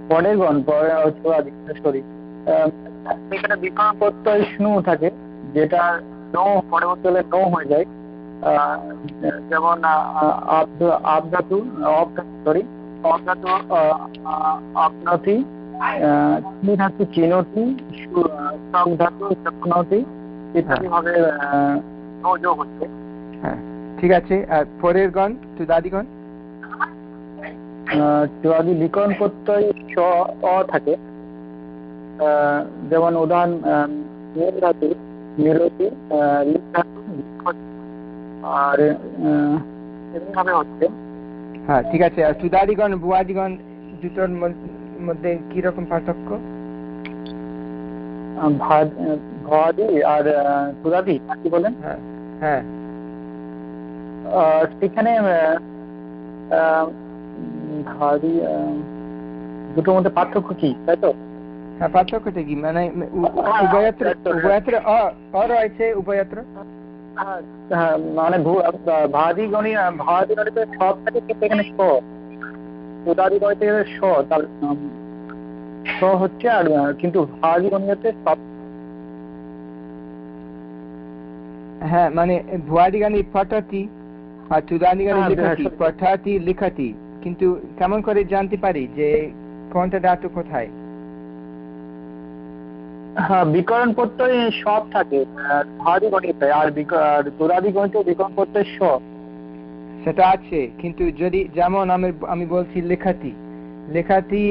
পরের গণ পরে সুয়াদি সরি। সেখানে বিকরণ প্রত্যয় স্নু থাকে যেটা নো পরবর্তী হলে নো হয়ে যায়। যেমন আব ধাতু অব সরি। অব ধাতু চিনতি সব ধাতু চক্নতি ইত্যাদি ভাবে যোগ হচ্ছে। হ্যাঁ ঠিক আছে। আর পরের গণ তুদাদিগণ আহ, যদি বিকরণ প্রত্যয় স অ থাকে। আহ, যেমন উদাহরণ নীল ধাতু লিপ ধাতু আর এমনিভাবে হচ্ছে। হ্যাঁ ঠিক আছে। আর সুদাদিগণ বুয়াদিগণ দুটোর মধ্যে- মধ্যে কি রকম পার্থক্য? আহ, ভাদ আহ, ভাদি আর আহ, সুদাদি কি বলেন? হ্যাঁ হ্যাঁ। আহ, সেখানে আহ, আহ, উম, ভাদি আহ, দুটোর মধ্যে পার্থক্য কি তাই তো? হ্যাঁ পার্থক্যটা কি? মানে উ- উভয়ত্র উভয়ত্র অ- অ রয়েছে উভয়ত্র। হ্যাঁ, হ্যাঁ, মানে ভু- আহ, ভাদি গণি ভাদি গণিতে সব থাকে কিন্তু এখানে স উদাদি গণিতে স তার স হচ্ছে আর কিন্তু গণিতে সব হ্যাঁ মানে ভুয়াদি গানে পঠাতি আর তুদানি গানে লিখাতি পঠাতি লিখাতি কিন্তু কেমন করে জানতে পারি যে কোনটা ধাতু কোথায়? হ্যাঁ বিকরণ প্রত্যয় সব থাকে। গণিতে আর আর দুরাদি গণিতে বিকরণ প্রত্যয় স সেটা আছে। কিন্তু যদি যেমন আমি আমি বলছি লেখাতি লেখাতি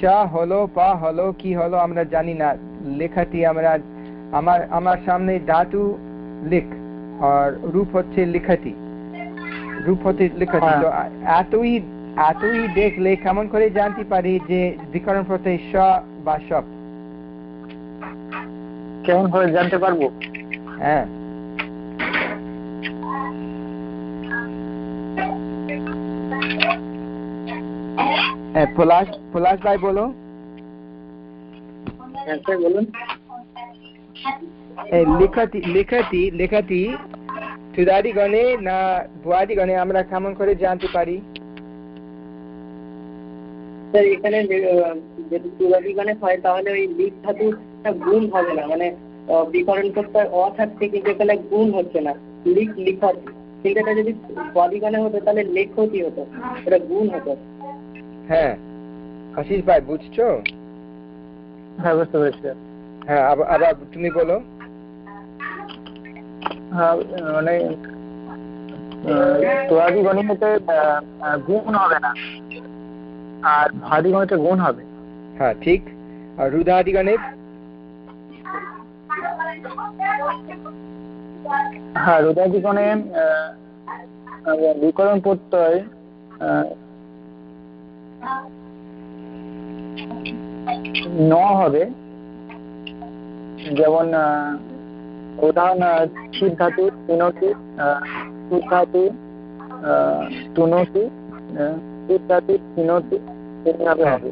সা হলো পা হলো কি হলো আমরা জানি না। লেখাতি আমরা আমার আমার সামনে ধাতু লিখ আর রূপ হচ্ছে লেখাটি। রূপ হচ্ছে লিখাতি হ্যাঁ। তো এতই এতই দেখলে কেমন করে জানতে পারি যে বিকরণ প্রত্যয় স বা সব? কেমন ভাবে জানতে পারব? হ্যাঁ। হ্যাঁ, পলাশ পলাশ ভাই বলো। হ্যাঁ স্যার বলুন। এই লেখাতি লেখাতি লেখাতি চুদারি গণে না গণে আমরা কেমন করে জানতে পারি? স্যার এখানে যদি হয় তাহলে ওই লিক ধাতু গুণ হবে না। মানে বিকরণ করতে অ থাকছে কিন্তু এখানে গুণ হচ্ছে না। লিক লিখত সেটা যদি বাদিগানে হতো তাহলে লেখতি হতো। এটা গুণ হতো। হ্যাঁ। আশিস ভাই বুঝছ? হ্যাঁ বুঝতে পেরেছি। হ্যাঁ আবার আবার তুমি বলো। হ্যাঁ মানে তোরাদি গণিতে গুণ হবে না। আর ভারী গণিতে গুণ হবে। হ্যাঁ ঠিক। আর রুদাদি গণে হ্যাঁ রোদাদি গণে বিকরণ প্রত্যয় ন হবে। যেমন আহ, ছিদ ধাতু তিনটি সুদ ধাতু তুনতি ধাতু তিনটি এভাবে হবে।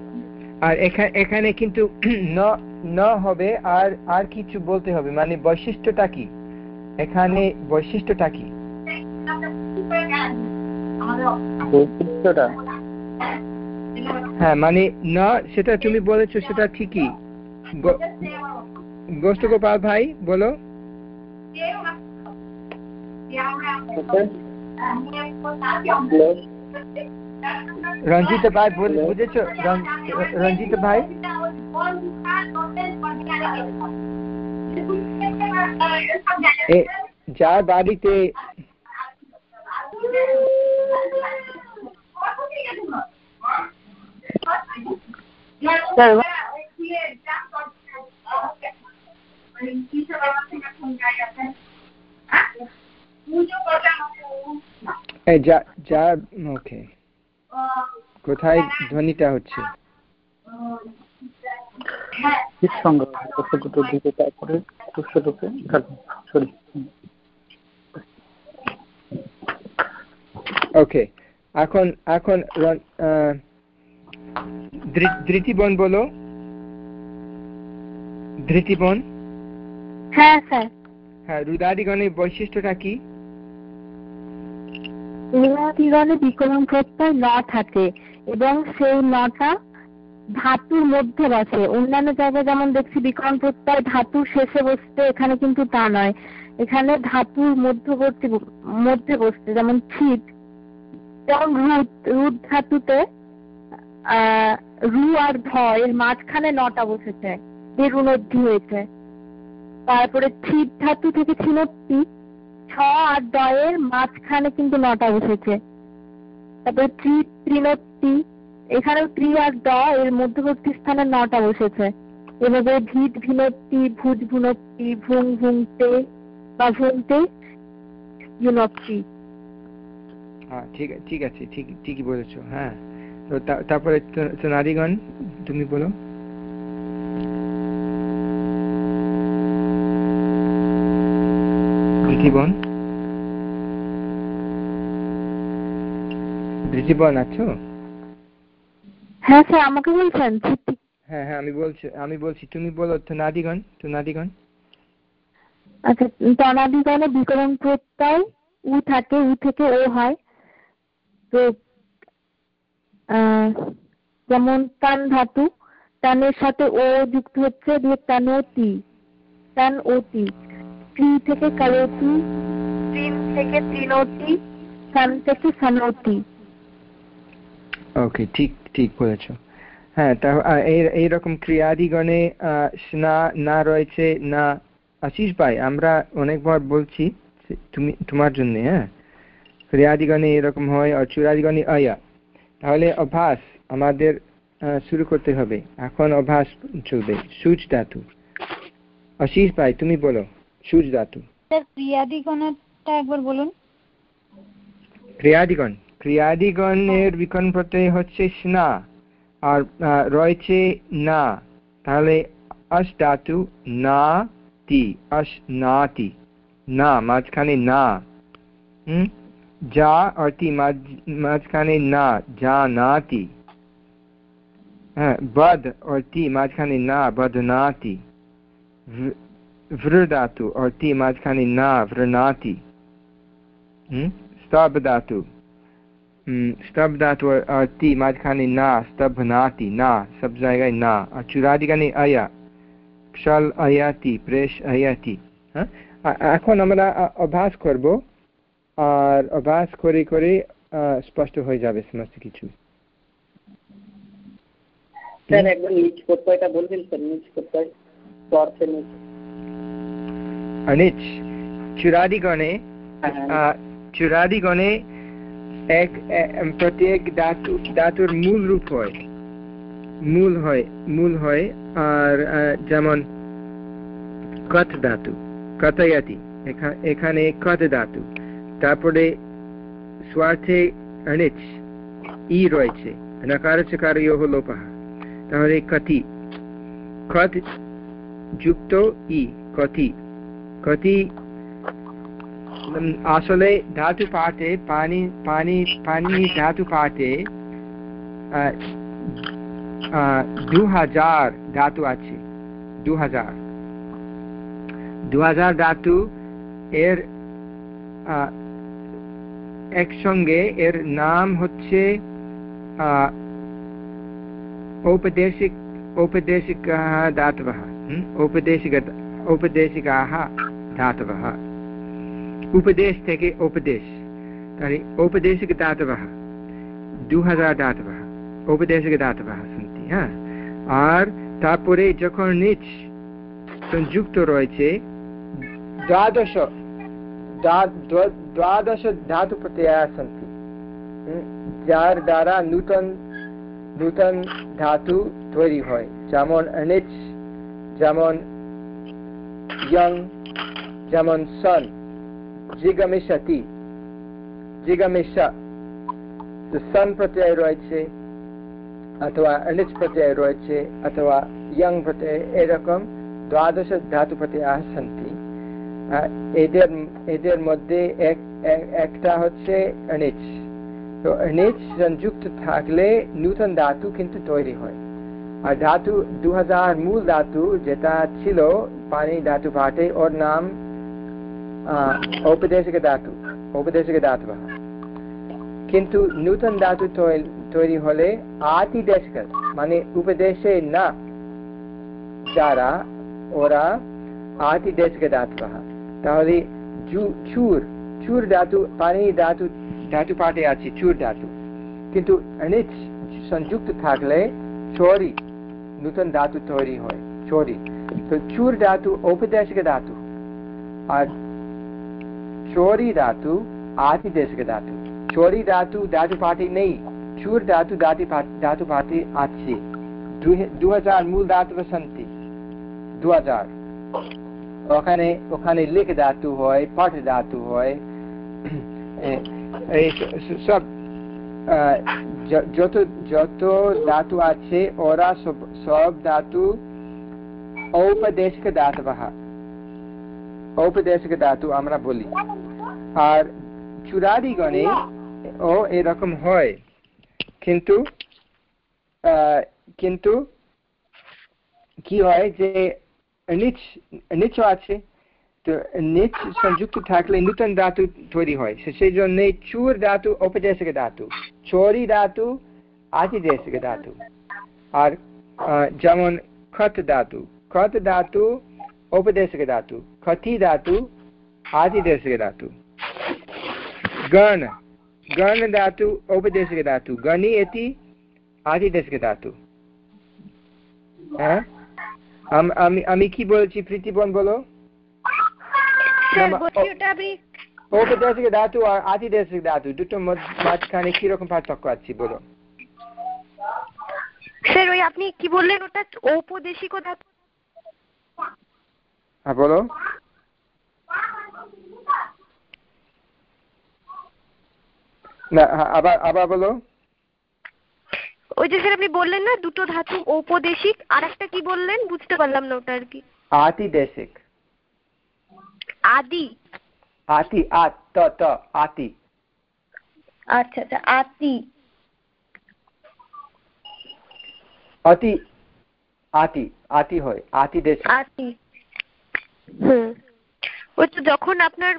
আর এখানে কিন্তু (clears throat) ন ন হবে আর আর কিছু বলতে হবে। মানে বৈশিষ্ট্যটা কি? এখানে বৈশিষ্ট্যটা কি? বৈশিষ্ট্যটা? হ্যাঁ মানে না সেটা তুমি বলেছ সেটা ঠিকই। গো- গোষ্ঠ গোপাল ভাই বলো। রঞ্জিত ভাই বুঝেছ? রঞ্জিত ভাই? বাড়িতে যা যা কোথায় ধ্বনিটা হচ্ছে? ঠিক সঙ্গে দুটো দিকে তারপরে দুশোটুকে কাটবো সরি ওকে এখন এখন ধৃতিবন বলো। ধৃতিবন হ্যাঁ স্যার। হ্যাঁ রুদাদিগণের বৈশিষ্ট্যটা কি? ঋণাদিগণে বিকরণ প্রত্যয় ন থাকে এবং সেই নটা ধাতুর মধ্যে বসে। অন্যান্য জায়গায় যেমন দেখছি, বিকরণ প্রত্যয় ধাতুর শেষে বসতে, এখানে কিন্তু তা নয়। এখানে ধাতুর মধ্যবর্তী, মধ্যে বসতে, যেমন ছিট, যেমন রুদ রুদ ধাতুতে, আহ, রু আর ধ, এর মাঝখানে নটা বসেছে বেরুনদ্ধি হয়েছে। তারপরে ছিট ধাতু থেকে ছিনত্তি, ছ আর দয়ের মাঝখানে কিন্তু নটা বসেছে। তারপরে ত্রি ত্রিনত্তি এখানেও ত্রি আর এর মধ্যবর্তী স্থানে নটা বসেছে। এভাবে ভিত, ভিনত্তি, ভুজ, ভুনত্তি, ভুং, ভুংতে বা ভুংতে ইউনত্তি হ্যাঁ ঠিক ঠিক আছে, ঠিক, ঠিকই বলেছ হ্যাঁ। তো তারপরে নারীগণ, তুমি বলো। ধৃতিবন ধৃতিবন আছো? হ্যাঁ স্যার আমাকে বলছেন? হ্যাঁ হ্যাঁ আমি বলছি আমি বলছি তুমি বলো তো নাদিগণ তো নাদিগণ। আচ্ছা তনাদিগণে বিকরণ প্রত্যয় উ থাকে উ থেকে ও হয়। তো যেমন তান ধাতু টানের সাথে ও যুক্ত হচ্ছে দিয়ে টানোতি টান ওতি ত্রি থেকে কালোতি তিন থেকে তিনতি সান থেকে সানতি ওকে ঠিক। ঠিক বলেছ। হ্যাঁ তা এই এইরকম ক্রিয়াদিগণে না না রয়েছে না আশিস ভাই আমরা অনেকবার বলছি তুমি তোমার জন্য হ্যাঁ? ক্রিয়াদিগণে এরকম হয় আর চূড়াদিগণে আয়া। তাহলে অভ্যাস আমাদের শুরু করতে হবে। এখন অভ্যাস চলবে। সূচ ধাতু। আশিস ভাই তুমি বলো সূচ ধাতু। ক্রিয়াদিগণটা একবার বলুন। ক্রিয়াদিগণ। ক্রিয়াদিগণের বিকরণ হচ্ছে স্না, আর রয়েছে না। তাহলে আস ধাতু না তি আস না, মাঝখানে না। হুম? যা মাঝ- মাঝখানে না, যা নাতি। হ্যাঁ বদ তি মাঝখানে না বদনাতি ভৃ- ভৃ ধাতু আর তি মাঝখানে না, ভ্রনাতি। হুম? স্তব ধাতু হুম, স্তব ধাতু আর- আর তি মাঝখানে না স্তবনাতি না সব জায়গায় না আর চূড়াদিগানে আয়া ক্ষল আয়াতি প্রেশ আয়াতি হ্যাঁ আ- এখন আমরা আ- অভ্যাস করব আর অভ্যাস করে করে আহ, স্পষ্ট হয়ে যাবে সমস্ত কিছু স্যার একবার নিচ প্রত্যয়টা বলবেন স্যার নিচ প্রত্যয় অর্থে নিচ অনিচ চূড়াদিগণে হ্যাঁ আহ, চূড়াদিগণে এক প্রত্যেক ধাতু, ধাতুর মূল রূপ হয়। মূল হয় মূল হয়, আর যেমন কথ ধাতু, কতয়াতি এখানে কথ ধাতু। তারপরে স্বার্থে অনিচ ই রয়েছে নকার চকার ইহ লোপা তাহলে কথি কত যুক্ত ই কথি কতি উম, আসলে ধাতু পাঠে পানি পানি পানি ধাতু পাঠে আহ, আহ, দু হাজার ধাতু আছে দু হাজার দু হাজার ধাতু এর আহ, একসঙ্গে এর নাম হচ্ছে আহ, औपदेशिक औपदेशिकाः धातवः hm? औपदेशिक औपदेशिकाः धातवः উপদেশ থেকে উপদেশ তাহলে ঔপদেশিক দাতবः দু হাজার দাতবः ঔপদেশিক দাতবः সন্তি হ্যাঁ আর তারপরে যখন নিচ সংযুক্ত রয়েছে দ্বাদশ দ্বা- দ্বা- দ্বাদশ ধাতু প্রত্যয়া সন্তি হুম? যার দ্বারা নূতন নূতন ধাতু তৈরি হয় যেমন অনিচ যেমন ইয়ং যেমন সন জিগামিশতি জিগামিশা সন প্রত্যয় রয়েছে অথবা অনিচ প্রত্যয় রয়েছে অথবা ইয়ং প্রত্যয় এরকম দ্বাদশ ধাতু প্রত্যয় সন্তি এদের এদের মধ্যে এক এক- একটা হচ্ছে অনিচ তো অনিচ সংযুক্ত থাকলে নূতন ধাতু কিন্তু তৈরি হয় আর ধাতু দু হাজার মূল ধাতু যেটা ছিল পানি ধাতু পাঠে ওর নাম আহ, ঔপদেশিক ধাতু ঔপদেশিক ধাতু কিন্তু নূতন ধাতু তৈল- তৈরি হলে আতিদেশিক মানে উপদেশে না যারা ওরা আতিদেশিক ধাতু তাহলে জু- চুর চুর ধাতু পানি ধাতু ধাতু পাঠে আছে চুর ধাতু কিন্তু অনিচ সংযুক্ত থাকলে চোরি নূতন ধাতু তৈরি হয় চোরি তো চুর ধাতু ঔপদেশিক ধাতু আর চোরি ধাতু আতিদেশিক ধাতু চোরি ধাতু ধাতু পাঠে নেই চুর ধাতু ধাতু পা- ধাতু পাঠে আছে দু- দু হাজার মূল ধাতু সন্তি দু হাজার ওখানে ওখানে লিখ ধাতু হয় পাঠ ধাতু হয় এ- এই স- স- সব আহ, য- যত যত ধাতু আছে ওরা সব সব ধাতু ঔপদেশিক ধাতু ঔপদেশিক ধাতু আমরা বলি। আর চূড়াদিগণে ও এরকম হয়। কিন্তু কিন্তু কি হয় যে নিচ নিচ আছে, তো নিচ সংযুক্ত থাকলে নূতন ধাতু তৈরি হয়। সেই জন্য চুর ধাতু, ঔপদেশিক ধাতু। চোরি ধাতু আতিদেশিক ধাতু। আর যেমন খত ধাতু। খত ধাতু, ঔপদেশিক ধাতু। ধাতু গণ গণ ধাতু ঔপদেশিক ধাতু গণি এটি আদিদেশিক ধাতু হ্যাঁ আম- কি বলছি প্রীতিবন বলো ঔপদেশিক ধাতু আর আদিদেশিক ধাতু দুটো মাঝখানে কীরকম পার্থক্য আছে বলো স্যার ওই আপনি কি বললেন ওটা ঔপদেশিক ধাতু হ্যাঁ বলো না হ্যাঁ, আবার আবার বলো। ওই যে স্যার আপনি বললেন না দুটো ধাতু ঔপদেশিক আর একটা কি বললেন? বুঝতে পারলাম না ওটা আর কি। আতিদেশিক। আদি। আতি আত ত ত আতি। আচ্ছা আচ্ছা আতি। অতি আতি আতি হয় আতিদেশিক। আতি। হুম। ওই তো যখন আপনার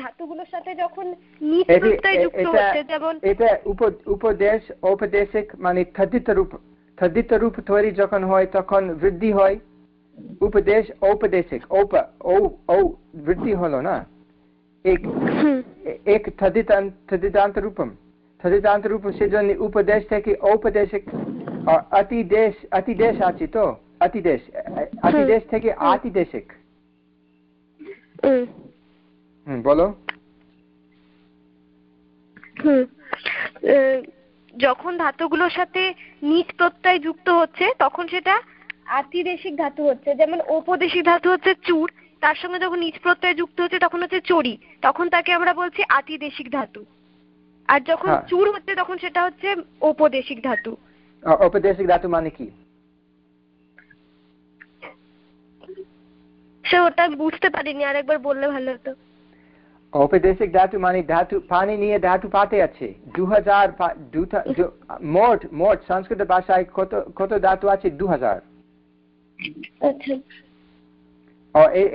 ধাতুগুলোর সাথে যখন নিচ প্রত্যয় যুক্ত হচ্ছে যেমন এটা উপদেশ মানে থদিত রূপ থদিত রূপ তৈরি যখন হয় তখন বৃদ্ধি হয়। উপদেশ ঔপদেশিক ঔপ ঔ ঔ বৃদ্ধি হলো না। এক এক থদিতান্ত থদিতান্ত রূপম। থদিতান্ত রূপ সেজন্য উপদেশ থেকে ঔপদেশিক অতিদেশ অতিদেশ আছে তো? অতিদেশ অতিদেশ থেকে আতিদেশিক। বলো। যখন ধাতুগুলোর সাথে নিচ প্রত্যয় যুক্ত হচ্ছে তখন সেটা আতিদেশিক ধাতু হচ্ছে। যেমন ঔপদেশিক ধাতু হচ্ছে চুর তার সঙ্গে যখন নিচ প্রত্যয় যুক্ত হচ্ছে তখন হচ্ছে চড়ি তখন তাকে আমরা বলছি আতিদেশিক ধাতু। আর যখন হ্যাঁ। চুর হচ্ছে তখন সেটা হচ্ছে ঔপদেশিক ধাতু। ঔপদেশিক ধাতু মানে কি? সে ওটা বুঝতে পারিনি আরেকবার বললে ভালো হতো। ঔপদেশিক ধাতু মানে ধাতু পানি নিয়ে ধাতু পাতে আছে। দু হাজার মোট মোট সংস্কৃত ভাষায় কত কত ধাতু আছে? দু হাজার আচ্ছা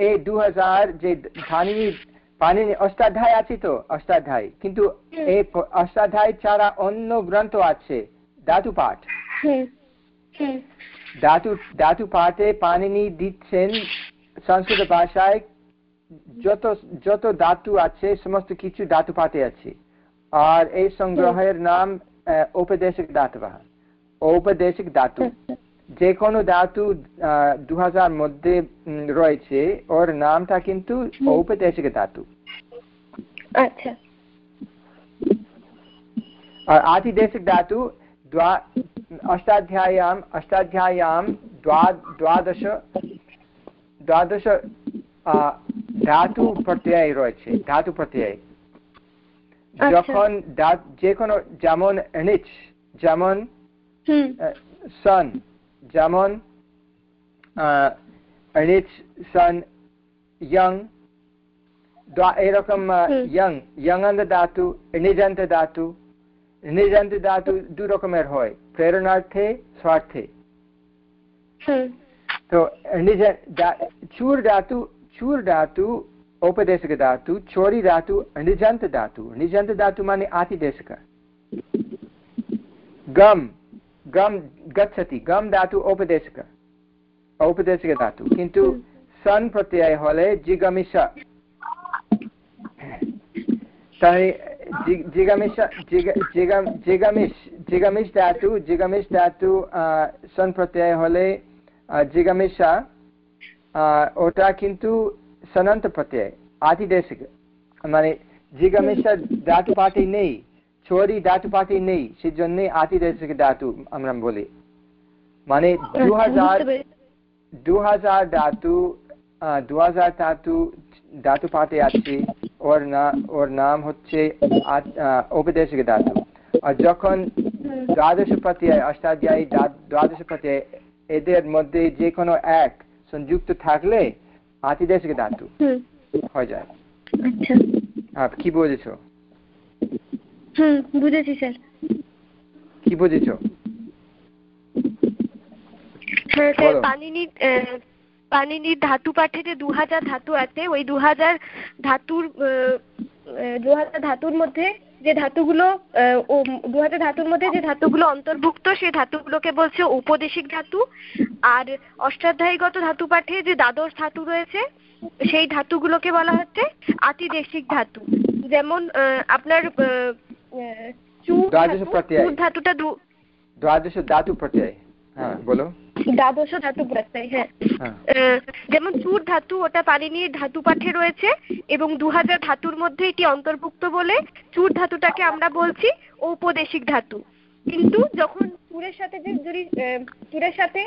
এই দু হাজার যে পানি পানি অষ্টাধ্যায় আছে তো? অষ্টাধ্যায়। কিন্তু এই অষ্টাধ্যায় ছাড়া অন্য গ্রন্থ আছে। ধাতু পাঠ। ধাতু ধাতু পাঠে পানিনি দিচ্ছেন সংস্কৃত ভাষায় যত যত ধাতু আছে সমস্ত কিছু ধাতু পাঠে আছে আর এই সংগ্রহের নাম আহ, ঔপদেশিক ধাতু ঔপদেশিক ধাতু (laughs) যে কোনো ধাতু দু হাজার মধ্যে উম, রয়েছে ওর নামটা কিন্তু ঔপদেশিক ধাতু আচ্ছা আর আতিদেশিক ধাতু द्वा- अष्टाध्याय्याम् अष्टाध्याय्यां द्वा द्वादश দ্বাদশ আহ, ধাতু প্রত্যয় রয়েছে ধাতু প্রত্যয় আচ্ছা। যখন যে কোনো যেমন নিচ যেমন সন যেমন নিচ সন ইয়ং এরকম। ইয়ং ইয়ঙ্গান্ত ধাতু নিজান্ত ধাতু নিজান্ত ধাতু দু রকমের হয় প্রেরণার্থে স্বার্থে হুম তো নিজ দা- চুর ধাতু চুর ধাতু ঔপদেশিক ধাতু চোরি ধাতু নিজান্ত ধাতু নিজান্ত ধাতু মানে আতিদেশিক গম গম গচ্ছতি গম ধাতু ঔপদেশিক ঔপদেশিক ধাতু কিন্তু সন প্রত্যয় হলে জিগমিষ তাহলে জি- জিগামিষ জিগ- জিগাম- জিগামিষ জিগামিষ ধাতু জিগামিষ ধাতু আহ, সন প্রত্যয় হলে আহ, জিগামিষা আহ, ওটা কিন্তু সনন্ত প্রত্যয় আতিদেশিক মানে জিগামিষা ধাতু পাঠে নেই চোরি ধাতু পাঠে নেই সেজন্য আতিদেশিক ধাতু আমরা বলি মানে দু হাজার বুঝতে পেরেছি। দু হাজার ধাতু আহ, দু হাজার ধাতু ধাতু পাঠে আছে ওর না ওর নাম হচ্ছে আ- আহ, ঔপদেশিক ধাতু আর যখন হুম। দ্বাদশ প্রত্যয় অষ্টাধ্যায়ী দ্বা- দ্বাদশ প্রত্যয় এদের মধ্যে যে কোনো এক সংযুক্ত থাকলে আতিদেশিক ধাতু। হয়ে যায়। আচ্ছা। আহ, কি বুঝেছ? হুম বুঝেছি স্যার। কি বুঝেছ? হ্যাঁ। পানিনির ধাতু পাঠে যে দু হাজার ধাতু আছে। ওই দু হাজার ধাতুর দু হাজার ধাতুর মধ্যে যে ধাতুগুলো আহ, ও দু হাজার ধাতুর মধ্যে যে ধাতুগুলো অন্তর্ভুক্ত সেই ধাতুগুলোকে বলছে উপদেশিক ধাতু। আর অষ্টাধ্যায়ীগত ধাতু পাঠে যে দ্বাদশ ধাতু রয়েছে সেই ধাতুগুলোকে বলা হচ্ছে আতিদেশিক ধাতু। যেমন আপনার চুর ধাতুটা দু দ্বাদশ ধাতু প্রত্যয়। হ্যাঁ বলো দ্বাদশ ধাতু প্রত্যয় হ্যাঁ। হ্যাঁ। যেমন চুর ধাতু ওটা পানিনির ধাতু পাঠে রয়েছে এবং দু হাজার ধাতুর মধ্যে এটি অন্তর্ভুক্ত বলে চুর ধাতুটাকে আমরা বলছি ঔপদেশিক ধাতু। কিন্তু যখন চুরের সাথে যে যদি চুরের সাথে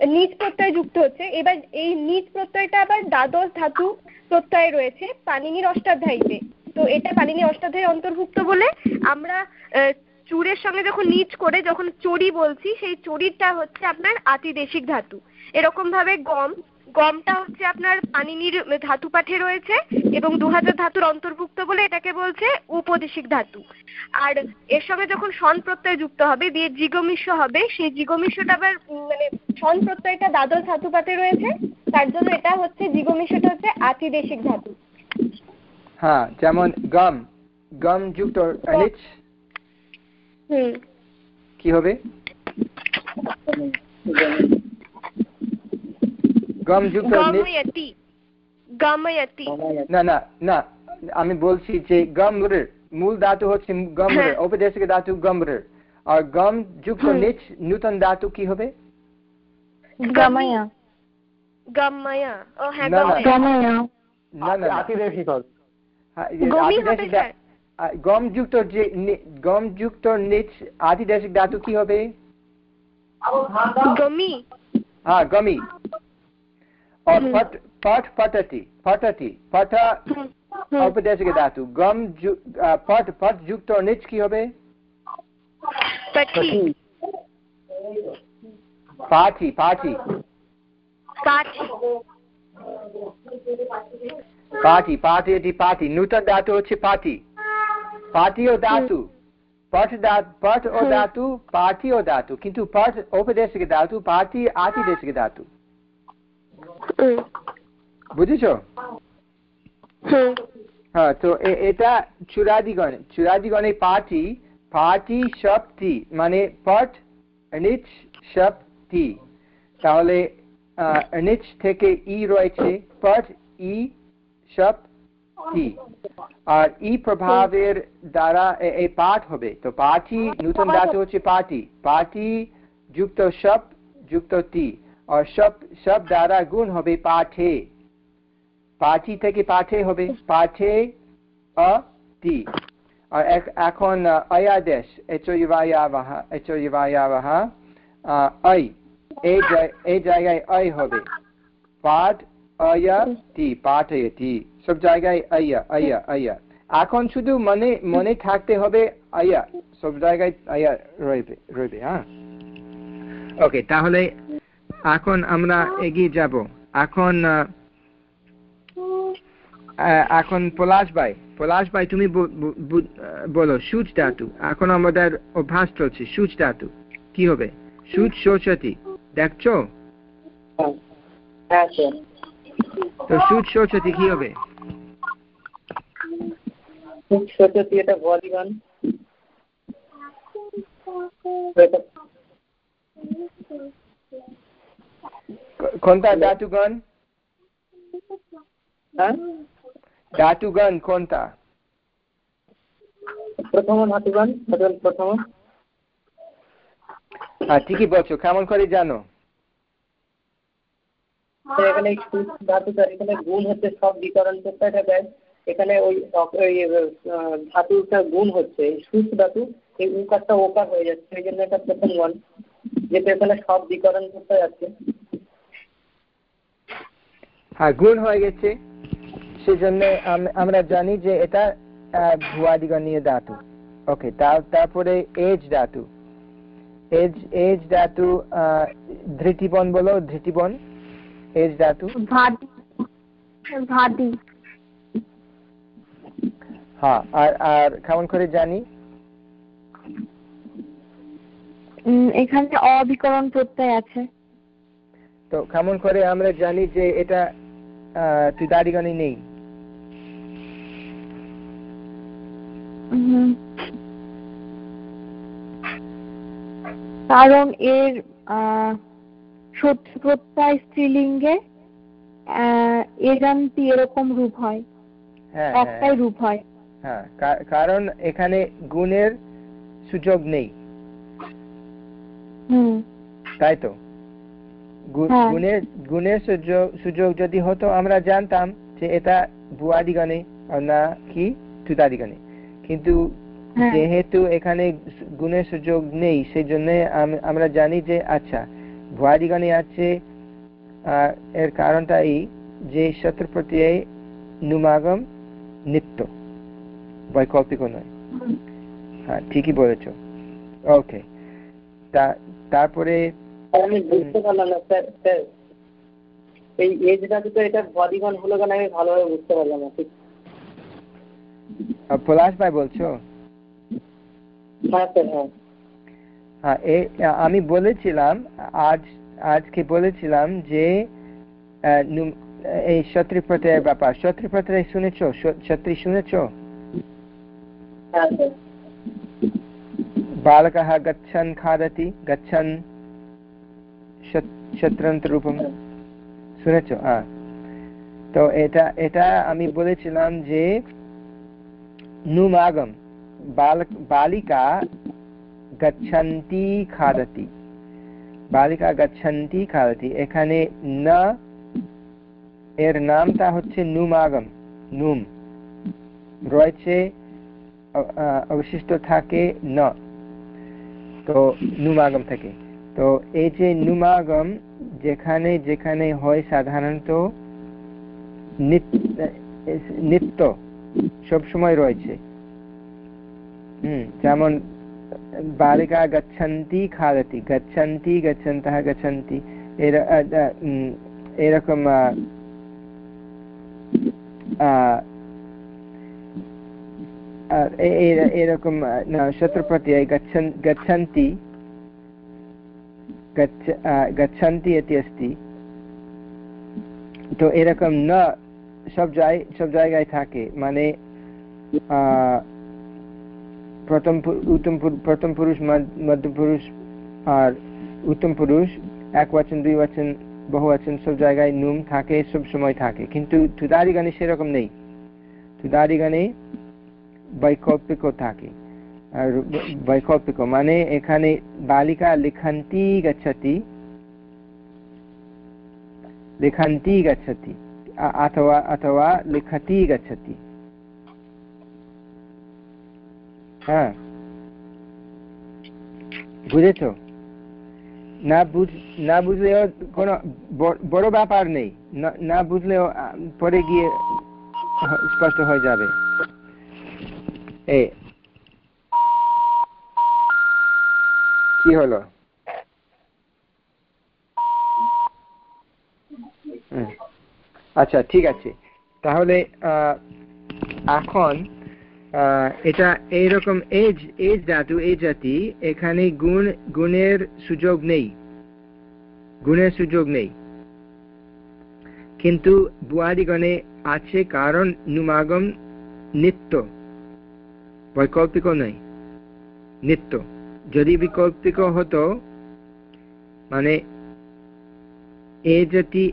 নিজ প্রত্যয় যুক্ত হচ্ছে এবার এই নিজ প্রত্যয়টা আবার দ্বাদশ ধাতু প্রত্যয় রয়েছে পানিনির অষ্টাধ্যায়ীতে। তো এটা পানিনি অষ্টাধ্যায়ী অন্তর্ভুক্ত বলে আমরা আহ, চুরের সঙ্গে যখন নিচ করে যখন চড়ি বলছি সেই চড়িটা হচ্ছে আপনার আতিদেশিক ধাতু। এরকম ভাবে গম গমটা হচ্ছে আপনার পানিনির ধাতু পাঠে রয়েছে এবং দু হাজার ধাতুর অন্তর্ভুক্ত বলে এটাকে বলছে উপদেশিক ধাতু। আর এর সঙ্গে যখন সন প্রত্যয় যুক্ত হবে দিয়ে জিগমিশ্র হবে সেই জিগমিশ্রটা আবার মানে সন প্রত্যয়টা দ্বাদশ ধাতু পাঠে রয়েছে তার জন্য এটা হচ্ছে জিগমিশ্রটা হচ্ছে আতিদেশিক ধাতু। হ্যাঁ যেমন গম গম যুক্ত নিচ কি হবে? গম যুক্ত নিচ গময়তি। গময়তি। না না না আমি বলছি যে গমর মূল ধাতু হচ্ছে গমর হ্যাঁ। ঔপদেশিক ধাতু গমর আর গম যুক্ত হুম। নিচ নূতন ধাতু কি হবে? গামায়া। গময়া। ও হ্যাঁ না, না। গময়া। গামায়া। না না না। আতিদেশিক হবে। হ্যাঁ, এই যে গমই হবে আদিদেশিক স্যার। ধা- আ, গম যুক্ত যে নি- গম যুক্ত নিচ আদিদেশিক ধাতু কি হবে গমি হ্যাঁ গমি और হুম। पट पट पटति पटति पट হুম, হুম। ঔপদেশিক ধাতু গম যু- আ, পট পট যুক্ত নিচ কি হবে কাঠি পাঠি পাঠি কাঠি পাঠি পাঠি এটি পাঠি নূতন ধাতু হচ্ছে পাঠি পাঠি ও ধাতু পট দা- পট ও। ধাতু পাঠি ও ধাতু কিন্তু পট ঔপদেশিক ধাতু পাঠি আতিদেশিক ধাতু হুম, বুঝেছ? হ্যাঁ তো এটা চূড়াদিগণ চূড়াদিগণে পাটি পাটি সপ্তি মানে পট নিচ সপ্তি। তাহলে নিচ থেকে ই রয়েছে পট ই আর ই প্রভাবের দ্বারা এই পাঠ হবে। তো পাটি নূতন ধাতু হচ্ছে পাটি পাটি যুক্ত সপ, যুক্ত টি। আর সব সব দ্বারা গুণ হবে পাঠে। পাঠি থেকে পাঠে হবে। পাঠে টি। আর এখন অয়াদেশ এচো ইবায়াবাহ ঐ এই জায়- এই জায়গায় ঐ হবে। পাঠ অয়া টি পাঠয়তি সব জায়গায় আয়া আয়া আয়া এখন শুধু মনে মনে থাকতে হবে আয়া সব জায়গায় আয়া রইবে রইবে হ্যাঁ? ওকে তাহলে এখন আমরা এগিয়ে যাব। এখন এখন পলাশ ভাই পলাশ ভাই তুমি বলো সুচ ধাতু। এখন আমাদের অভ্যাস চলছে সুচ ধাতু। কি হবে? সুচ শোচতি দেখছ? হ্যাঁ তো সুচ শোচতি কি হবে? ছোট এটা ভলিবল ক- কোনটা হ্যাঁ? কোনটা? প্রথম ধাতুগণ প্রথম। হ্যাঁ ঠিকই বলছো কেমন করে জানো? এখানে ধাতুটা এখানে গুণ হচ্ছে সব বিকরণ প্রত্যয়টা দেয় এখানে ওই ধাতুটা গুণ হচ্ছে। সুচ ধাতু এই উকারটা ওকার হয়ে যাচ্ছে। এই জন্য এটা প্রথম গণ যেটা এখানে সব বিকরণ করতে যাচ্ছে। হ্যাঁ গুণ হয়ে গেছে। সেজন্য আম- আমরা জানি যে এটা ভুয়াদিগণীয় ধাতু। ওকে তারপরে এজ ধাতু। এজ এজ ধাতু আহ, ধৃতিবন বলো ধৃতিবন। এজ ধাতু। ভাদি। ভাদি। হ্যাঁ, আর আর কেমন করে জানি? এখানে অবিকরণ প্রত্যয় আছে। তো কেমন করে আমরা জানি যে এটা ত্রিদারিগণে নেই? কারণ এর সত্যি প্রত্যয় স্ত্রীলিঙ্গে এরান্তি এরকম রূপ হয়। হ্যাঁ, হ্যাঁ। একটাই রূপ হয়। হ্যাঁ কারণ এখানে গুণের সুযোগ নেই। তাই তো? হ্যাঁ। গুণের গুণের সুযোগ সুযোগ যদি হতো আমরা জানতাম যে এটা ভুয়াদিগণে না কি তুতাদিগণে কিন্তু হ্যাঁ। যেহেতু এখানে গুণের সুযোগ নেই সেই জন্য আমরা জানি যে আচ্ছা ভুয়াদিগণে আছে এর কারণটা এই যে শত্রু প্রত্যয় নুমাগম নিত্য। বৈকল্পিক নয় হ্যাঁ ঠিকই বলেছ। ওকে তারপরে আমি বুঝতে পারলাম না স্যার স্যার এই এজ ধাতু তো এটা বডিগণ হলো কেন আমি ভালোভাবে বুঝতে পারলাম না ঠিক? পলাশ ভাই বলছো? হ্যাঁ স্যার হ্যাঁ। হ্যাঁ এ আমি বলেছিলাম আজ আজকে বলেছিলাম যে এই শত্রু প্রত্যয়ের ব্যাপার। শত্রু প্রত্যয় শুনেছ শত্রু শুনেছ? बालकः गच्छन् खादति गच्छन् শত্রন্তরূপম শুনেছ হ্যাঁ তো এটা এটা আমি বলেছিলাম যে নুমাগম বালক বালিকা গচ্ছন্তি খাদতি বালিকা গচ্ছন্তি খাদতি এখানে না এর নামটা হচ্ছে নুমাগম নুম রয়েছে অ- আহ, অবশিষ্ট থাকে ন। তো নুমাগম থেকে। তো এই যে নুমাগম যেখানে যেখানে হয় সাধারণত নিত্য সব সময় রয়েছে। হুম যেমন বালিকা গচ্ছন্তি খাদতি গচ্ছন্তি গচ্ছন্তः গচ্ছন্তি। এর- আহ, এরকম প্রত্যয় গচ্ছন গচ্ছন্তি গচ্ছ আহ, গচ্ছন্তি ইতি अस्ति তো এরকম না সব জায় সব জায়গায় থাকে মানে আহ, প্রথম পু- উত্তম পু- প্রথম পুরুষ মধ্য- মধ্য পুরুষ আর উত্তম পুরুষ এক বচন দুই বচন বহু বচন সব জায়গায় নুম থাকে সব সময় থাকে কিন্তু তুদারি গানে সেরকম নেই তুদারি গানে বৈকল্পিক থাকে। আর বৈকল্পিক মানে এখানে বালিকা লিখন্তি গচ্ছতি। লিখন্তি গচ্ছতি। অথবা অথবা লিখতি গচ্ছতি। হ্যাঁ। বুঝেছ? না বুঝ, না বুঝলেও কোনো বড় ব্যাপার নেই। না- বুঝলেও পরে গিয়ে স্পষ্ট হয়ে যাবে। এ কি হলো? হুম। আচ্ছা ঠিক আছে। তাহলে এখন এটা এইরকম এজ এজ ধাতু এই জাতি, এখানে গুণ, গুণের সুযোগ নেই। গুণের সুযোগ নেই। কিন্তু বুয়াদিগণে আছে কারণ নুমাগম নিত্য। বৈকল্পিক নয় নিত্য। যদি বিকল্পিক হতো মানে এ জাতি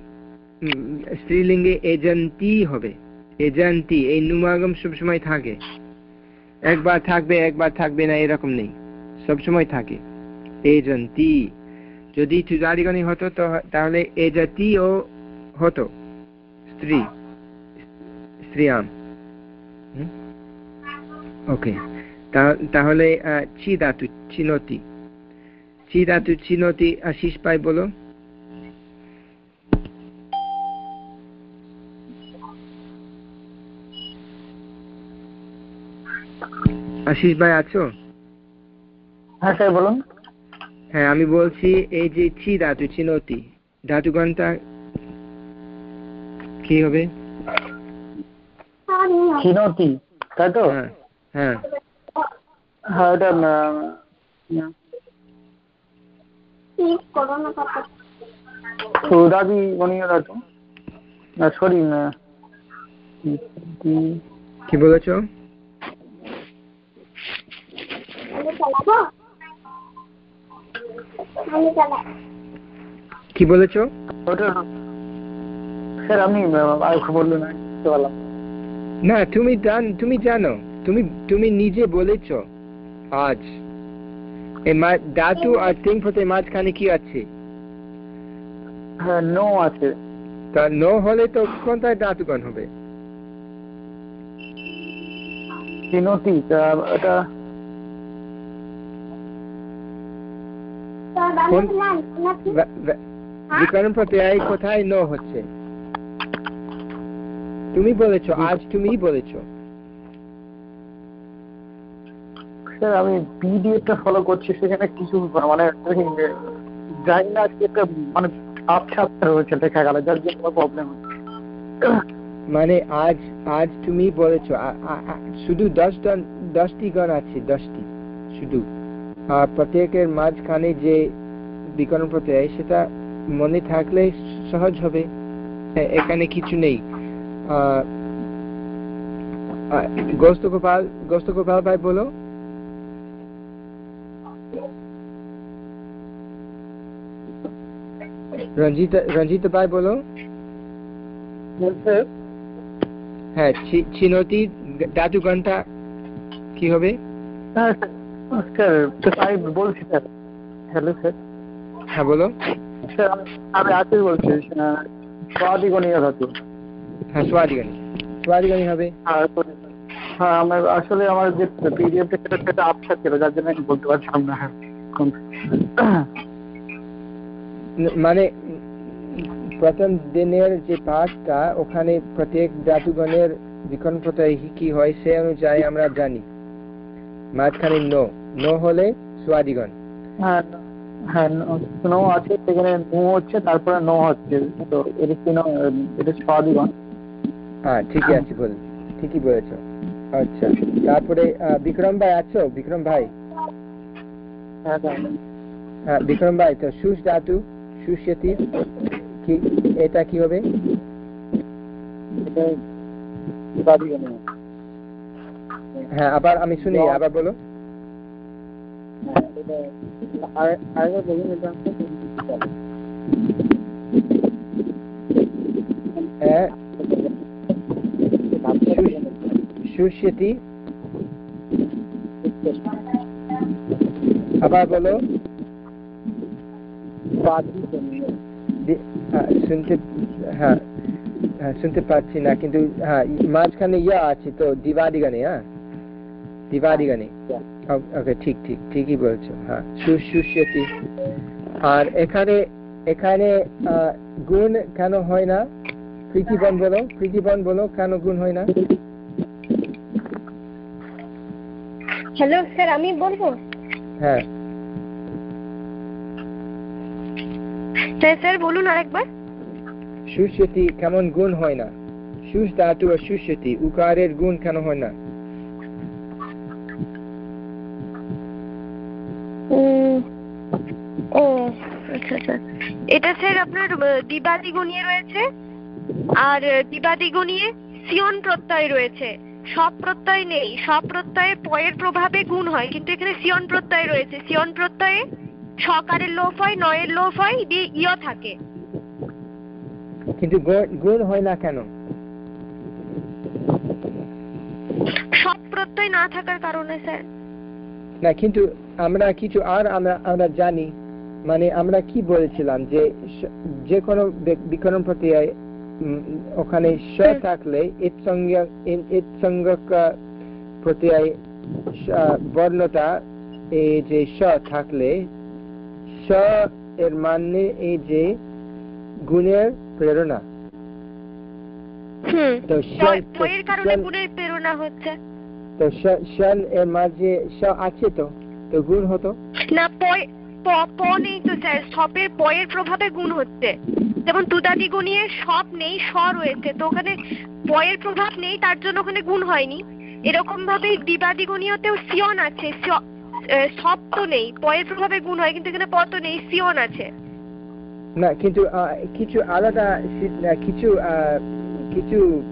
উম, স্ত্রীলিঙ্গে এজন্তি হবে। এজন্তি এই নুমাগম সবসময় থাকে। একবার থাকবে একবার থাকবে না এরকম নেই। সবসময় থাকে। এজন্তি যদি চুজারিগণী হতো তাহলে এ জাতিও হতো। স্ত্রী। স্ত্রীয়াম ওকে তাহলে চি ধাতু চিনতি। চি ধাতু চিনতি আশিস পাই বলো। আশিস ভাই আছো? হ্যাঁ স্যার বলুন। হ্যাঁ আমি বলছি এই যে চি ধাতু চিনতি ধাতুগণটা কি হবে? চিনতি তাই তো? হ্যাঁ। হ্যাঁ। হ্যাঁ এটা সরি কি বলেছ? কি বলেছ? স্যার আপনি আর বললেন না না তুমি জান তুমি জানো। তুমি তুমি নিজে বলেছ আজ। এই ধাতু আর তিন প্রত্যয় মাঝখানে কি আছে? হ্যাঁ নো আছে। তা ন হলে তো কোনটায় ধাতুগণ হবে? তিনটি এটা বিকরণ প্রত্যয় কোথায় ন হচ্ছে? তুমি বলেছ আজ তুমি বলেছ। স্যার আমি পিডিএফটা ফলো করছি, সেখানে কিছু মানে জানি না আজকে একটা মানে আবছা রয়েছে লেখা গেল, যার জন্য প্রবলেম মানে আজ আজ তুমি বলেছ শুধু দশটা, দশটি গণ আছে, দশটি, শুধু। আর প্রত্যেকের মাঝখানে যে বিকরণ প্রত্যয় সেটা মনে থাকলে সহজ হবে। এ- এখানে কিছু নেই। গোস্ত গোপাল গোস্ত গোপাল ভাই বলো। রঞ্জিত রঞ্জিত ভাই বলো। হ্যাঁ ধাতু ঘণ্টা কি হবে? হ্যাঁ স্যার স্যার আমি বলছি স্যার। Hello sir. হ্যাঁ বলো। স্যার আমি- আমি বলছি স্বাদিগণীয় ধাতু হ্যাঁ সোয়াদিগানি সোয়াদিগানি হবে? হ্যাঁ হ্যাঁ আমার আসলে আমার যে পিডিএফটা সেটা সেটা আবছা ছিল যার জন্য আমি বলতে পারছিলাম না। হ্যাঁ মানে প্রথম দিনের যে পাঠটা ওখানে প্রত্যেক ধাতুগণের প্রত্যয় কি হয় সে অনুযায়ী আমরা জানি। মাঝখানে ন। ন হলে সোয়াদিগণ। হ্যাঁ হ্যাঁ নো। আছে সেখানে নো হচ্ছে তারপরে নো হচ্ছে। তো এটা কি এটা স্বাদিগণ হ্যাঁ ঠিকই আছে বল ঠিকই বলেছ। আচ্ছা তারপরে বিক্রম ভাই আছো? বিক্রম ভাই? হ্যাঁ স্যার হ্যাঁ বিক্রম ভাই তো সুস ধাতু সুস্যতি কি এটা কি হবে? হ্যাঁ আবার আমি শুনি আবার বলো। হ্যাঁ হ্যাঁ। সুস্যতি আবার বলো। শুনতে হ্যাঁ হ্যাঁ শুনতে পাচ্ছি না কিন্তু হ্যাঁ মাঝখানে ইয়া আছে তো দিবাদিগানে হ্যাঁ? দিবাদিগানে ওকে ঠিক ঠিক ঠিকই বলছো হ্যাঁ সুশুষ্যতি আর এখানে এখানে গুণ কেন হয় না? প্রীতিবন বলো প্রীতিবন বলো কেন গুণ হয় না? হ্যালো স্যার আমি বলব? হ্যাঁ হ্যাঁ স্যার বলুন আরেকবার। সুস্যতি কেমন গুণ হয় না। সুস ধাতু আর সুস্যতি উকারের গুণ কেন হয় না? ও আচ্ছা আচ্ছা। এটা স্যার আপনার আহ, দ্বিবাদিগণীয় রয়েছে। আর আহ, দ্বিবাদিগণীয় সিয়ন প্রত্যয় রয়েছে। সব প্রত্যয় নেই। সব প্রত্যয়ে পয়ের প্রভাবে গুণ হয় কিন্তু এখানে সিয়ন প্রত্যয় রয়েছে। সিয়ন প্রত্যয়ে সকারের লোপ হয় নয়ের লোপ হয় দিয়ে ইয় থাকে। কিন্তু গুণ- হয় না কেন? সব প্রত্যয় না থাকার কারণে স্যার। না কিন্তু আমরা কিছু আর আমরা আমরা জানি মানে আমরা কি বলেছিলাম যে যে কোনো বিকরণ প্রত্যয় উম, ওখানে স থাকলে এর সঙ্গে এর সঙ্গক প্রত্যয় বর্ণটা এই যে স থাকলে স এর মানে এই যে গুণের প্রেরণা। তো পয়ের কারণে প্রেরণা হচ্ছে। তো শন এর মাঝে স আছে তো? তো গুণ হতো? না প- প নেই তো স্যার সপের পয়ের প্রভাবে গুণ হচ্ছে। যেমন তুদাদি গুণিয়ে সব নেই স রয়েছে। তো ওখানে পয়ের প্রভাব নেই তার জন্য ওখানে গুণ হয়নি। এরকম ভাবে দ্বিবাদি গুণীয়তেও সিয়ন আছে। সব তো নেই। পয়ের প্রভাবে গুণ হয় কিন্তু এখানে প তো নেই সিয়ন আছে। না কিন্তু কিছু আলাদা কিছু কিছু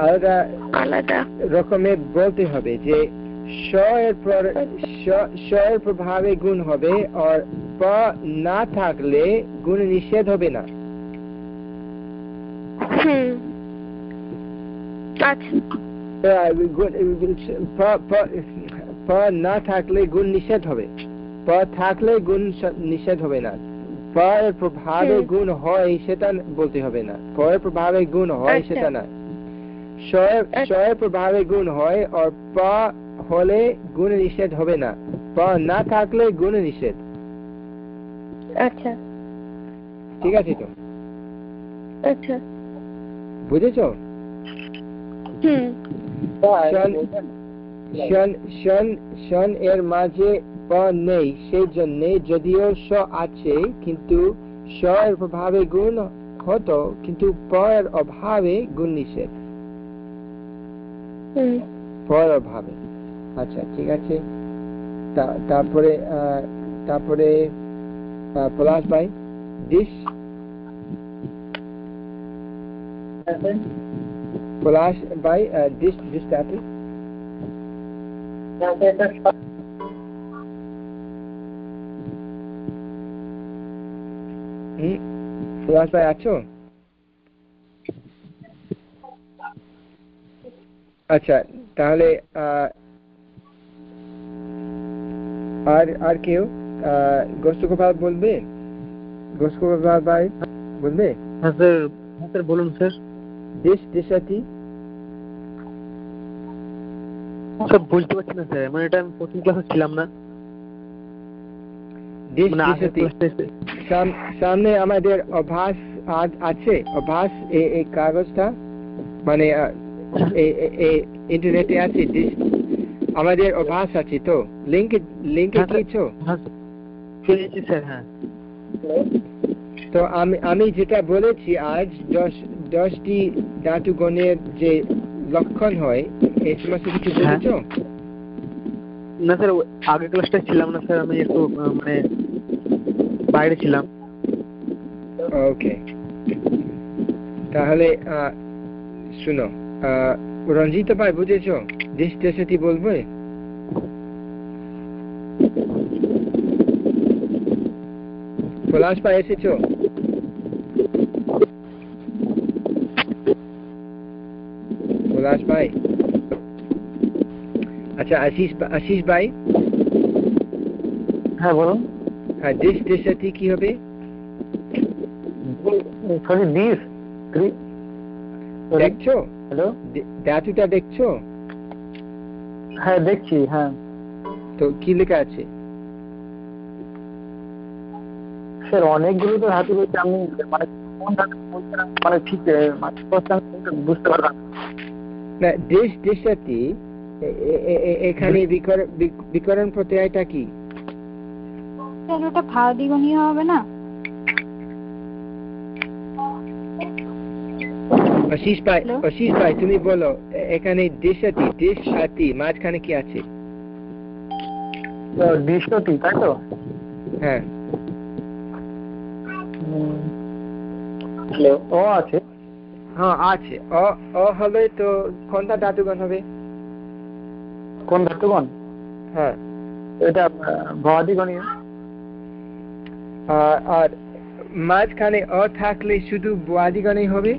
আলাদা আলাদা। রকমের বলতে হবে যে শ এর পর শ- শ এর প্রভাবে গুণ হবে আর প না থাকলে গুণ নিষেধ হবে না। হুম। আচ্ছা। প- না থাকলে গুণ নিষেধ হবে। প থাকলে গুণ নিষেধ হবে না। প এর প্রভাবে গুণ হয় সেটা বলতে হবে না। প এর প্রভাবে গুণ হয়। সেটা না। আচ্ছা। এর প্রভাবে গুণ হয় আর প হলে গুণ নিষেধ হবে না। প না থাকলে গুণ নিষেধ। আচ্ছা। ঠিক আছে তো? আচ্ছা। বুঝেছ? হুম। শন শন শন শন এর মাঝে প নেই সেই জন্যে যদিও স আছে কিন্তু স এর প্রভাবে গুণ হতো কিন্তু প এর অভাবে গুণ নিষেধ। হুম। প এর অভাবে। আচ্ছা ঠিক আছে। তারপরে আহ, তারপরে পলাশ ভাই ডিশ পলাশ ভাই ডিশ ডিশ টাটু হুম পলাশ ভাই আছো? আচ্ছা তাহলে আহ, আর আর কেউ গোস্ত গোপাল বলবে? গোস্ত গোপাল ভাই বলবে? হ্যাঁ স্যার হ্যাঁ স্যার বলুন স্যার। দেশ দেশাতি স্যার বুঝতে পারছি না স্যার মানে এটা আমি প্রথম ক্লাসে ছিলাম না। মানে সামনে আমাদের অভ্যাস আ- আছে অভ্যাস এই এই কাগজটা মানে ইন্টারনেটে আছে আমাদের অভ্যাস আছে তো। লিঙ্ক লিঙ্কে হ্যাঁ, স্যার। কিছু হ্যাঁ। হ্যাঁ। তো আমি আমি যেটা বলেছি আজ দশ দশটি ধাতুগণের যে লক্ষণ হয় এই সমস্ত কিছু হ্যাঁ। না স্যার আগের ক্লাসটা ছিলাম না স্যার আমি একটু মানে বাইরে ছিলাম। ওকে তাহলে শুনো রঞ্জিত ভাই বুঝেছ? দেশ দেশাতি বলবে? পলাশ ভাই এসেছ? পলাশ ভাই। আচ্ছা আশিস আশিস ভাই? হ্যাঁ বলুন। হ্যাঁ দেশ দেশাতি কি হবে? সরি দেখছ? হ্যালো? দে- দেখছ? হ্যাঁ দেখছি হ্যাঁ। তো কি লেখা আছে? স্যার অনেকগুলো তো ধাতু রয়েছে আমি মানে কোন ধাতু বলছেন আমি মানে ঠিক মানে বুঝতে পারলাম না। দেশ দেশাতি এখানে বিকরণ প্রত্যয়টা কি? স্যার ওটা ভারদীগণীয় হবে না। আশিস ভাই আশিস ভাই তুমি বলো এখানে দেশাতি দেশাতি মাঝখানে কি আছে? তাই তো? হ্যাঁ। ও আছে। হ্যাঁ আছে। অ অ হলে তো কোনটা ধাতুগণ হবে? কোন ধাতুগণ হ্যাঁ। এটা ভবাদিগণীয় আর আর মাঝখানে অ থাকলে শুধু বাদিগণই হবে?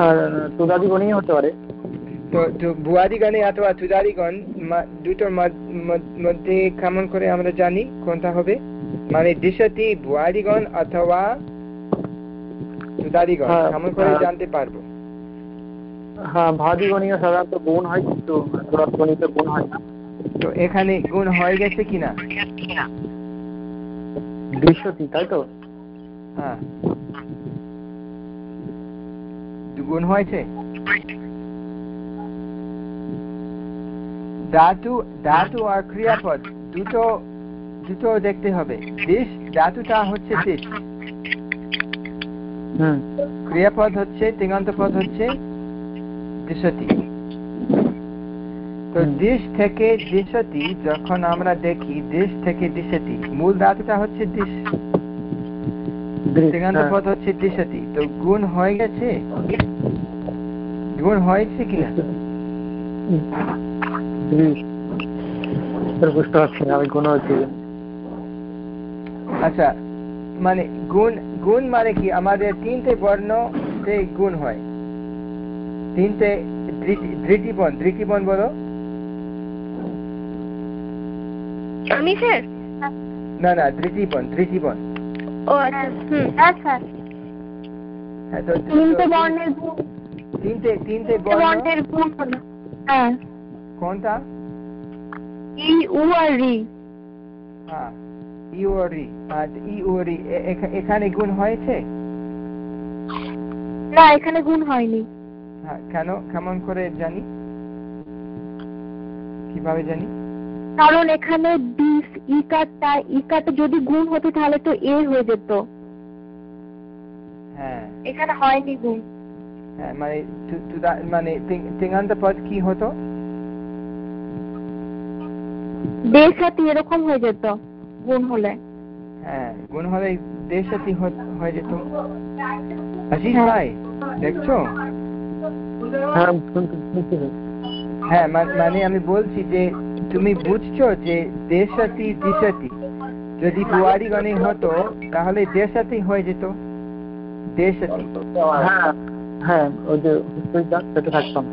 আর হতে পারে? তো তো অথবা তুদাদিগণ দুটোর মধ্য- কেমন করে আমরা জানি কোনটা হবে? মানে দিশাতি বুয়াদিগণ অথবা তুদাদিগণ হ্যাঁ, কেমন করে হ্যাঁ। জানতে পারব? হ্যাঁ ভাদিগণীয় সাধারণত গুণ হয় কিন্তু গুণ হয় না। তো এখানে গুণ হয়ে গেছে কিনা? দৃশ্যটি তাই তো? হ্যাঁ। গুণ হয়েছে? ধাতু ধাতু আর ক্রিয়াপদ দুটো দুটো দেখতে হবে। দিশ ধাতুটা হচ্ছে দিশ ক্রিয়াপদ হচ্ছে তিঙান্ত পদ হচ্ছে দিশতি তো। দিশ থেকে দিশতি যখন আমরা দেখি দিশ থেকে দিশতি মূল ধাতুটা হচ্ছে দিশ। হ্যাঁ। পদ হচ্ছে দিশতি তো গুণ হয়ে গেছে? গুণ হয়েছে কিনা? বুঝতে পারছি না আমি কোনো হচ্ছে আচ্ছা মানে গুণ গুণ মানে কি? আমাদের তিনটে বর্ণতে গুণ হয়। তিনটে ধৃতিবন ধৃতিবন বলো। আমি স্যার? না না ধৃতিবন ধৃতিবন। ও আচ্ছা হুম। আচ্ছা। হ্যাঁ তো তিনটে বর্ণের তিনটে তিনটে তিনটে বর্ণের গুণ হ্যাঁ। কোনটা? ই উ আর রি হ্যাঁ ইউরি আর ইউরি এখানে গুণ হয়েছে? না এখানে গুণ হয়নি। হ্যাঁ কেন কেমন করে জানি? কীভাবে জানি? কারণ এখানে বিস ইকারটা ইকারটা যদি গুণ হতো তাহলে তো এ হয়ে যেত। হ্যাঁ। এখানে হয়নি গুণ। হ্যাঁ মানে মানে তিং- তিঙান্ত পদ কি হতো? সাথে এরকম হয়ে যেত গুণ হলে। হ্যাঁ গুণ হলে দেশাতি হয়ে যেত। আশিস হ্যাঁ। ভাই দেখছ? হ্যাঁ হ্যাঁ মানে আমি বলছি যে তুমি বুঝছ যে দেশাতি দিশাতি। যদি বুয়ারি গণে হতো তাহলে দেশাতি হয়ে যেত। দেশাতি। হ্যাঁ হ্যাঁ ওই যে সেটা থাকতাম।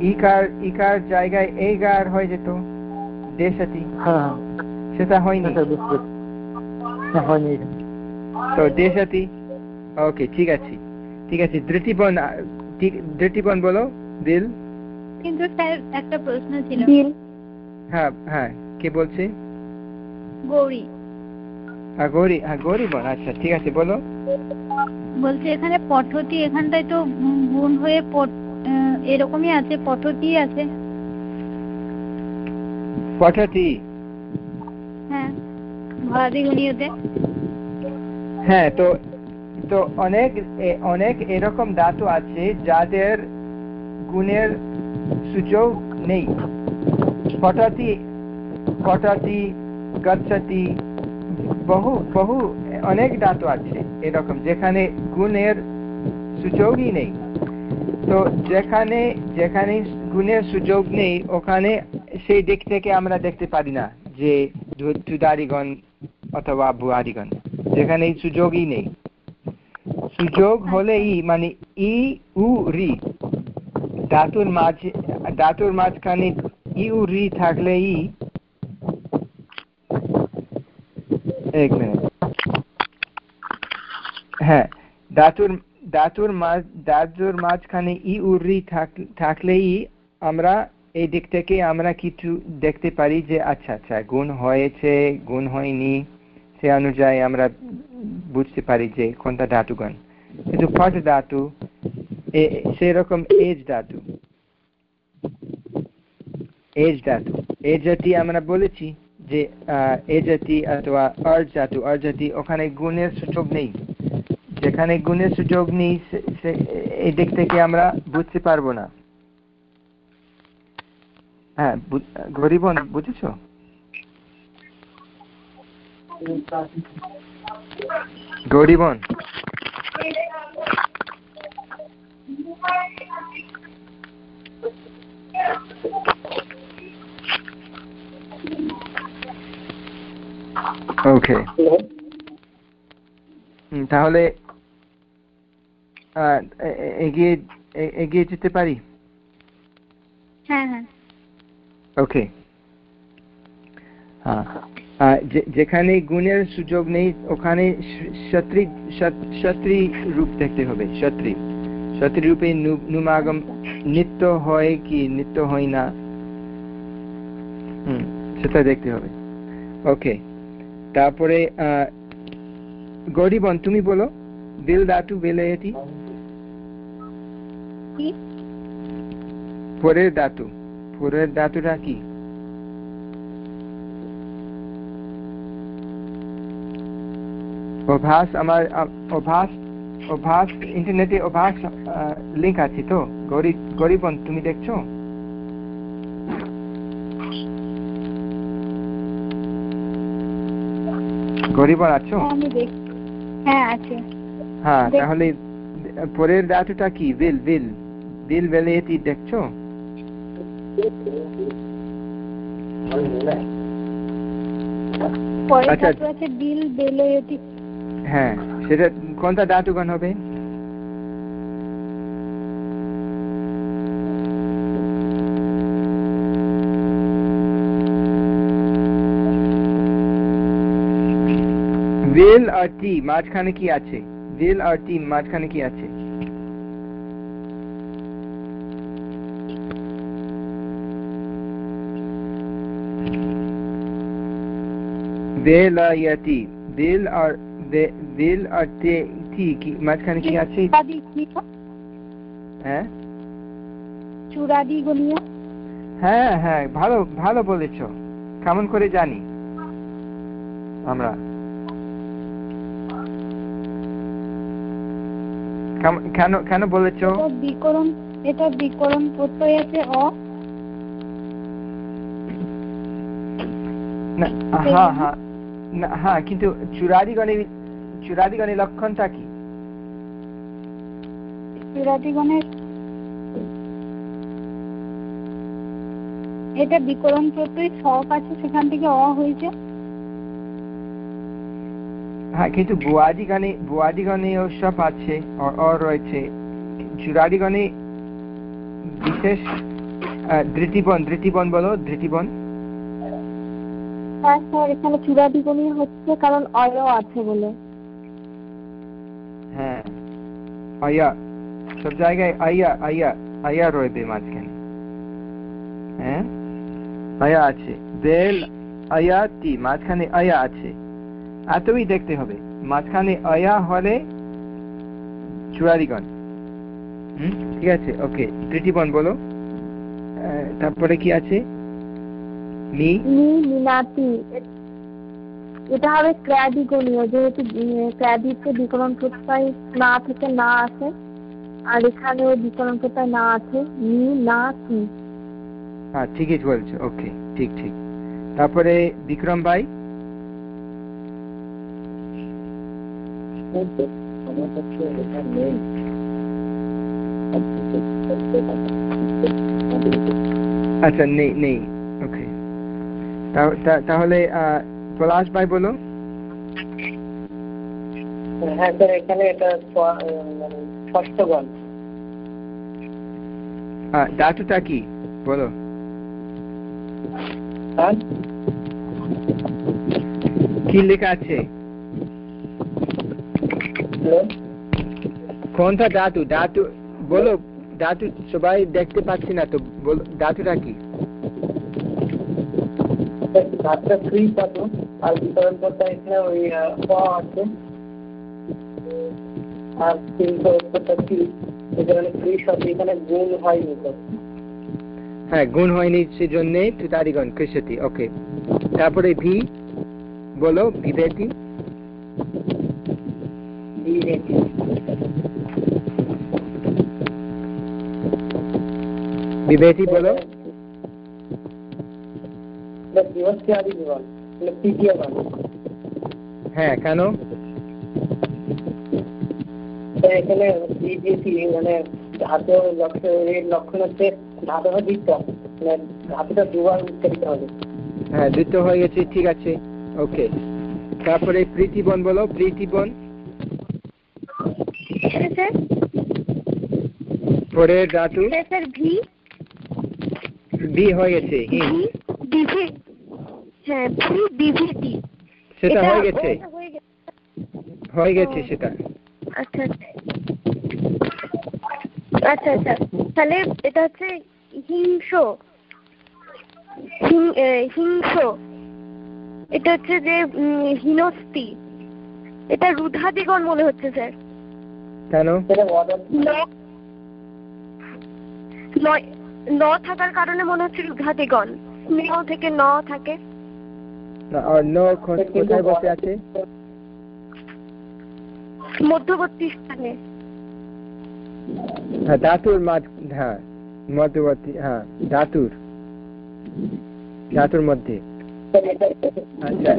ইকার ইকার জায়গায় এই গার হয়ে যেত। দেশাতি। হ্যাঁ। সেটা হয়নি। হ্যাঁ। হ্যাঁ, হয়নি। তো দেশাতি ওকে ঠিক আছে। ঠিক আছে আহ, ঠিক ধৃতিবন বলো দিল। কিন্তু স্যার একটা প্রশ্ন ছিল। বিল হ্যাঁ হ্যাঁ কে বলছে? গৌরী। হ্যাঁ গৌরী হ্যাঁ গৌরী বন আচ্ছা ঠিক আছে বলো। বলছে এখানে পঠতি এখানটায় তো গুণ হয়ে এরকমই আছে পঠতি আছে। পঠতি? হ্যাঁ ভারী গুণীয়তে হ্যাঁ তো তো অনেক অনেক এরকম ধাতু আছে যাদের গুণের সুযোগ নেই। পটাতি পটাতি, গচ্ছতি, বহু বহু, অনেক ধাতু আছে এরকম, যেখানে গুণের সুযোগই নেই। তো যেখানে যেখানে গুণের সুযোগ নেই, ওখানে সেই দিক থেকে আমরা দেখতে পারি না যে তুদারিগণ অথবা বুয়ারিগণ, যেখানে সুযোগই নেই। সুযোগ হলেই মানে ই উ রি। ধাতুর মাঝে, ধাতুর মাঝখানে ই উ রি হ্যাঁ ধাতুর মাঝ, ধাতুর মাঝখানে ই উ রি থাক- থাকলেই আমরা এই দিক থেকে আমরা কিছু দেখতে পারি যে আচ্ছা আচ্ছা গুণ হয়েছে, গুণ হয়নি, সে অনুযায়ী আমরা বুঝতে পারি যে কোনটা ধাতুগণ। কিন্তু ফট ধাতু সেরকম এজ ধাতু। এজ ধাতু। এ জাতি আমরা বলেছি যে এ জাতি অথবা অর ধাতু। অর জাতি ওখানে গুণের সুযোগ নেই। যেখানে গুণের সুযোগ নেই এই দিক থেকে আমরা বুঝতে পারব না। হ্যাঁ গরিবন, বুঝেছ? গরিবন ওকে তাহলে এগিয়ে এগিয়ে যেতে পারি? হ্যাঁ হ্যাঁ। ওকে হ্যাঁ যেখানে গুণের সুযোগ নেই ওখানে সত্রি সত্রি রূপ দেখতে হবে সত্রি। সত্রি রূপে নুমাগম নিত্য হয় কি নিত্য হয় না? হুম সেটা দেখতে হবে। ওকে। তারপরে আহ, গরিবন তুমি বলো। বিল দাতু বেলায়েতি কি? পরের ধাতু পরের ধাতুটা কি? অভাস আমার অভাস অভাস ইন্টারনেটে অভাস লিঙ্ক আছে তো? গরিব গরিবন তুমি দেখছ? গরিবন আছো? হ্যাঁ, হ্যাঁ আছে। হ্যাঁ তাহলে পরের কি? বিল বিল বিল দেখছ? আচ্ছা। ধাতু আছে বিল বেলয়তি হ্যাঁ সেটা কোনটা ধাতুগণ হবে বিল আর টি মাঝখানে কি আছে বিল আর টি মাঝখানে কি আছে বেলায়াতি বিল আর বিল আর তে টি কি মাঝখানে কি আছে? হ্যাঁ? গণীয় হ্যাঁ হ্যাঁ ভালো ভালো বলেছ। কেমন করে জানি। আমরা। কেন কেন বলেছ? বিকরণ এটা বিকরণ প্রত্যয় আছে অ। না, হ্যাঁ হ্যাঁ হ্যাঁ কিন্তু চূড়াদিগণের চূড়াদিগণের লক্ষণটা কি? এটা বিকরণ প্রত্যয় শখ আছে সেখান থেকে অ হয়েছে। হ্যাঁ কিন্তু বুয়াদিগণে বুয়াদিগণে সব আছে অ- রয়েছে। চূড়াদিগণে বিশেষ ধৃতিবন ধৃতিবন বলো ধৃতিবন। হ্যাঁ স্যার, এখানে চূড়াদি গণীয় হচ্ছে কারণ অয় আছে বলে। হ্যাঁ আয়া, সব জায়গায় আয়া আয়া আয়া রয়েবে মাঝখানে। হ্যাঁ? আয়া আছে। বেল আয়া, টি, মাঝখানে আয়া আছে। এতই দেখতে হবে। মাঝখানে আয়া হলে চূড়ারিগণ হুম, ঠিক আছে, ওকে তৃতীয়বন বলো। তারপরে কি আছে? মিনাতি। এটা হবে ক্র্যাদি গণীয় যেহেতু ক্র্যাদিতে বিকরণ প্রত্যয় না থেকে না আছে আর এখানে বিকরণ প্রত্যয় না আছে মি না কি হ্যাঁ ঠিকই বলছো ওকে ঠিক ঠিক। তারপরে বিক্রম ভাই? আচ্ছা নেই নেই ওকে। তাহলে আহ, পলাশ ভাই বলো হ্যাঁ স্যার এখানে এটা মানে ষষ্ঠ গণ ধাতুটা কি? বলো। হ্যাঁ? কি লেখা আছে? কোনটা ধাতু ধাতু বলো ধাতু সবাই দেখতে পাচ্ছি না তো বলো ধাতুটা কি? পাবো। আর এখানে আর এখানে গুণ হয়নি হ্যাঁ গুণ হয়নি সেজন্য তুতারিগণ কৃষতি। ওকে। তারপরে ভি বলো বিভেতি। বিভেতি বলো। হ্যাঁ কেন? এখানে বিজেপি মানে ধাতু লক্ষণ হচ্ছে ধাতু দিত মানে ধাতুটা দুবার উচ্চারিত হবে। হ্যাঁ দ্বিতীয় হয়ে গেছে ঠিক আছে। ওকে। তারপরে প্রীতিবন বলো প্রীতিবন। পরের ধাতু? স্যার ভি। হয়ে গেছে হ্যাঁ ভি বিভেতি। সেটা এটা- হয়ে গেছে। হয়ে গেছে। সেটা। আচ্ছা আচ্ছা। আচ্ছা আচ্ছা। তাহলে এটা হচ্ছে হিংস। হিংস। এটা হচ্ছে যে হিনস্তি। এটা রুধাদিগণ মনে হচ্ছে স্যার। কেন? ন- ন থাকার কারণে মনে হচ্ছে রুধাদিগণ। স্নেহ থেকে ন থাকে। না, আর কোথায় বসে আছে? মধ্যবর্তী স্থানে। হ্যাঁ ধাতুর হ্যাঁ মধ্যবর্তী হ্যাঁ ধাতুর ধাতুর মধ্যে। আচ্ছা।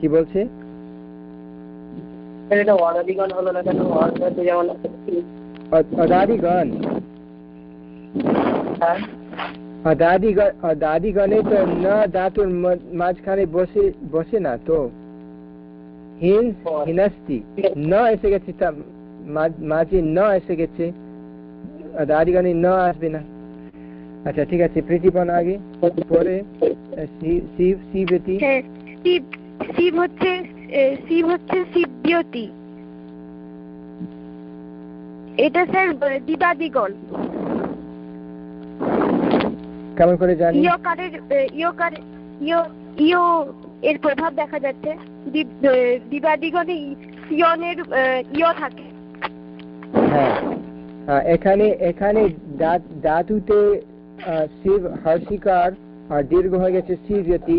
কি বলছে? অদাদিগণ অদাদিগণ তো ন ধাতুর মাঝখানে বসে বসে না তো। হিন হিনাস্তি, ন এসে গেছে মাঝে ন এসে গেছে। অদাদিগণে ন আসবে না। আচ্ছা ঠিক আছে প্রীতিপন আগে, পরে শিব শিব শিবতি শিব হচ্ছে শিব হচ্ছে শিবব্যতি এটা স্যার দিবাদিগণ কেমন করে জানি? ইয়কারের ইয়কার ইয় ইয় এর প্রভাব দেখা যাচ্ছে। দিবাদিগণে ইয়নের ইয় থাকে। হ্যাঁ। এখানে এখানে ধাতুতে শিব হর্ষিকার আর দীর্ঘ হয়ে গেছে শিবয়তি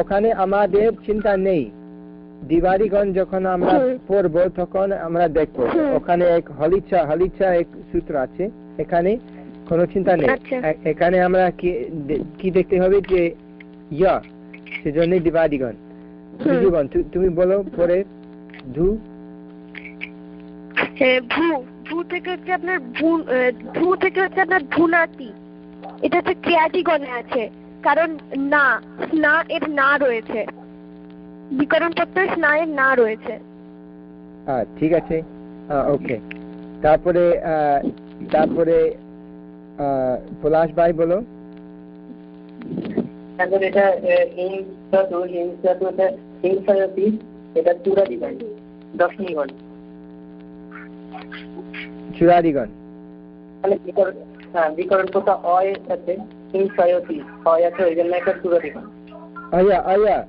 ওখানে আমাদের চিন্তা নেই। দিবারিগণ যখন আমরা। পড়ব তখন আমরা দেখব। ওখানে এক হলিচা হলিচা এক সূত্র আছে। এখানে কোনো চিন্তা নেই। আচ্ছা। এখানে আমরা কি দেখতে হবে যে ইয়া সেজন্য দিবাদিগণ। দিদিগণ তুমি বলো পরে ধু। ভূ ভূ থেকে হচ্ছে আপনার ভূ ভূ থেকে হচ্ছে আপনার ভূনাতি। এটা হচ্ছে আছে কারণ না স্না এর না রয়েছে। বিকরণ প্রত্যয় স্না এর না রয়েছে। ঠিক আছে। ওকে। তারপরে তারপরে আহ, পলাশ ভাই বলো। এখন এটা হিংসাতু হিংসাতু এটা হিংসায়তি এটা চূড়াদিগণ দশমীগণ। চূড়াদিগণ। মানে বিকরণ হ্যাঁ বিকরণ কোথা হিংসায়তি আছে ওই জন্য একটা চূড়াদিগণ। আয়া আয়া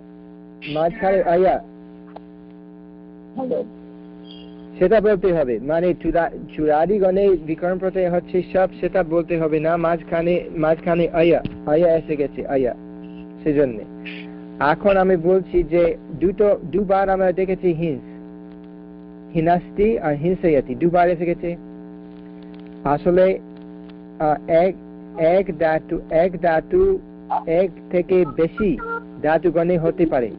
মাঝখানে আয়া। সেটা বলতে হবে। মানে চূড়া- চূড়াদিগণে বিকরণ প্রত্যয় হচ্ছে সব, সেটা বলতে হবে না। মাঝখানে মাঝখানে আয়া। আয়া এসে গেছে, আয়া। সেজন্য। এখন আমি বলছি যে দুটো দুবার আমরা দেখেছি হিংস হিনাস্তি আর হিংসায়াতি দুবার এসে গেছে। আসলে এক এক ধাতু এক ধাতু এক থেকে বেশি ধাতুগণে হতে পারে।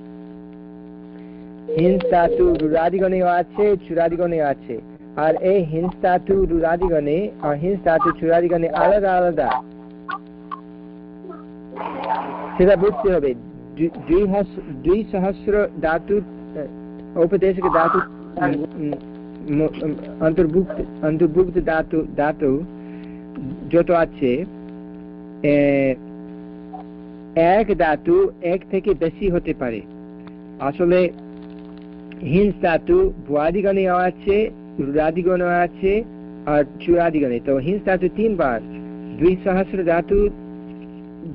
হিংস ধাতু রুরাদিগণেও আছে চূড়াদিগণেও আছে। আর এই হিংস ধাতু রুরাদিগণে হিংস ধাতু চূড়াদিগণে আলাদা আলাদা। সেটা বুঝতে হবে। দুই সহস্র ধাতু আহ, ঔপদেশিক ধাতু অন্তর্ভুক্ত অন্তর্ভুক্ত ধাতু ধাতু যত আছে এক ধাতু এক থেকে বেশি হতে পারে। আসলে হিংস ধাতু ভুয়াদিগণেও আছে রুদাদিগণেও আছে, আর চূড়াদিগণে। তো হিংস ধাতু তিনবার। দুই সহস্র ধাতু,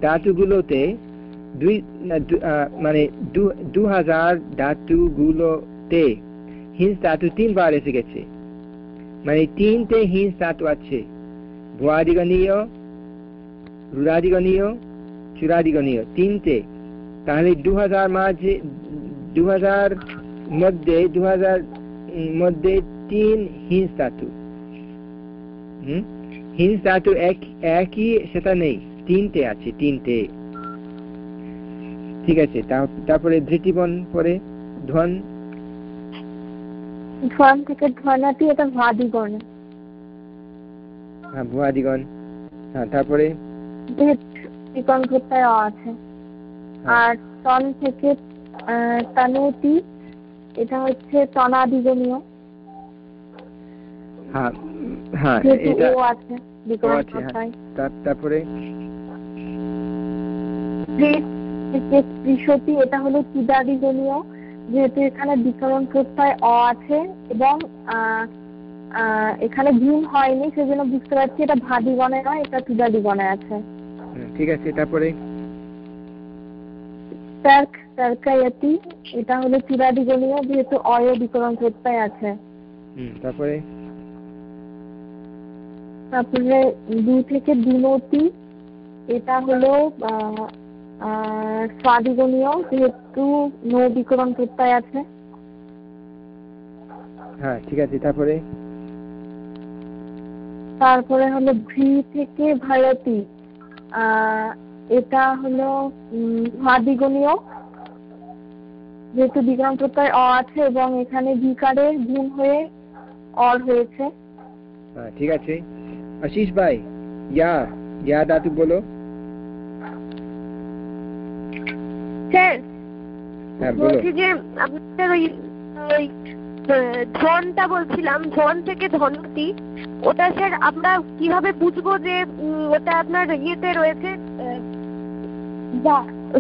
ধাতুগুলোতে দুই মানে দু- হাজার ধাতুগুলোতে হিংস ধাতু তিনবার এসে গেছে। মানে তিনটে হিংস ধাতু আছে। ভুয়াদিগণীয় রুদাদিগণীয় চূড়াদিগণীয়। তিনটে। তাহলে দু হাজার মাঝে, দু হাজার মধ্যে দু হাজার মধ্যে তিন হিংস ধাতু। হুম? হিংস ধাতু এক একই সেটা নেই। তিনটে আছে তিনটে। ঠিক আছে তারপরে ধৃতিবন পরে ধন ধন থেকে ধনাতি এটা ভাদিগণ হ্যাঁ ভুয়াদিগণ হ্যাঁ তারপরে? আছে। আর তন থেকে এটা হচ্ছে তনাদিগণীয় হ্যাঁ হ্যাঁ এটা আছে হ্যাঁ। তারপরে? এটা হলো যেহেতু এখানে বিকরণ প্রত্যয় অ আছে এবং এখানে ভীম হয়নি সেজন্য বুঝতে পারছি এটা ভাদিগণে নয় এটা তুদাদিগণে আছে। ঠিক আছে তারপরে? তার্কায়তি এটা হলো চিরাদিগণীয় যেহেতু অয় বিকরণ প্রত্যয় আছে। তারপরে? তারপরে দুই থেকে দিনতি এটা হলো স্বাদিগণীয় যেহেতু নৌ বিকরণ প্রত্যয় আছে। হ্যাঁ ঠিক আছে তারপরে? তারপরে হলো ভি থেকে ভারতী আহ, এটা হলো উম, ভাদিগণীয় যেহেতু বিকরণ প্রত্যয় অ আছে এবং এখানে বিকারের গুণ হয়ে অর হয়েছে। হ্যাঁ ঠিক আছে। আশিস ভাই ইয়া ইয়া বলো। স্যার হ্যাঁ বলো। বলছি যে আপনাদের ওই ওই ধনটা বলছিলাম ধন থেকে ধনতি ওটা স্যার আমরা কীভাবে বুঝব যে ওটা আপনার ইয়েতে রয়েছে? আহ, বা-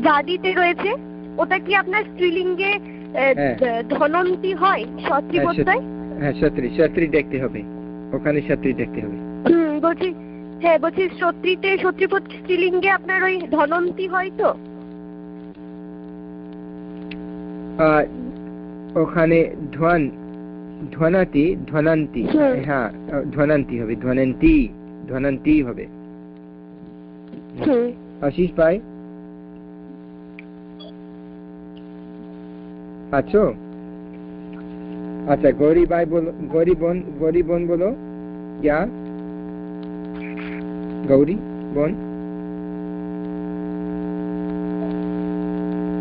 রয়েছে? ওটা কি আপনার স্ত্রীলিঙ্গে হ্যাঁ। ধনন্তি হয় সত্রী হ্যাঁ, প্রত্যয় হ্যাঁ সত্রী সত্রী দেখতে হবে। ওখানে সত্রী দেখতে হবে। হুম বলছি হ্যাঁ বলছি সত্রীতে সত্রীপদ স্ত্রীলিঙ্গে আপনার ওই ধনন্তি হয় তো? ওখানে ধ্বন ধ্বনাতি ধ্বনান্তি হ্যাঁ আহ, ধ্বনান্তি হবে ধ্বনান্তি ধ্বনান্তি হবে। আশিস ভাই? আছো? আচ্ছা গৌরী ভাই বলো গৌরী বোন গৌরী বোন বলো। ইয়া? গৌরী বোন?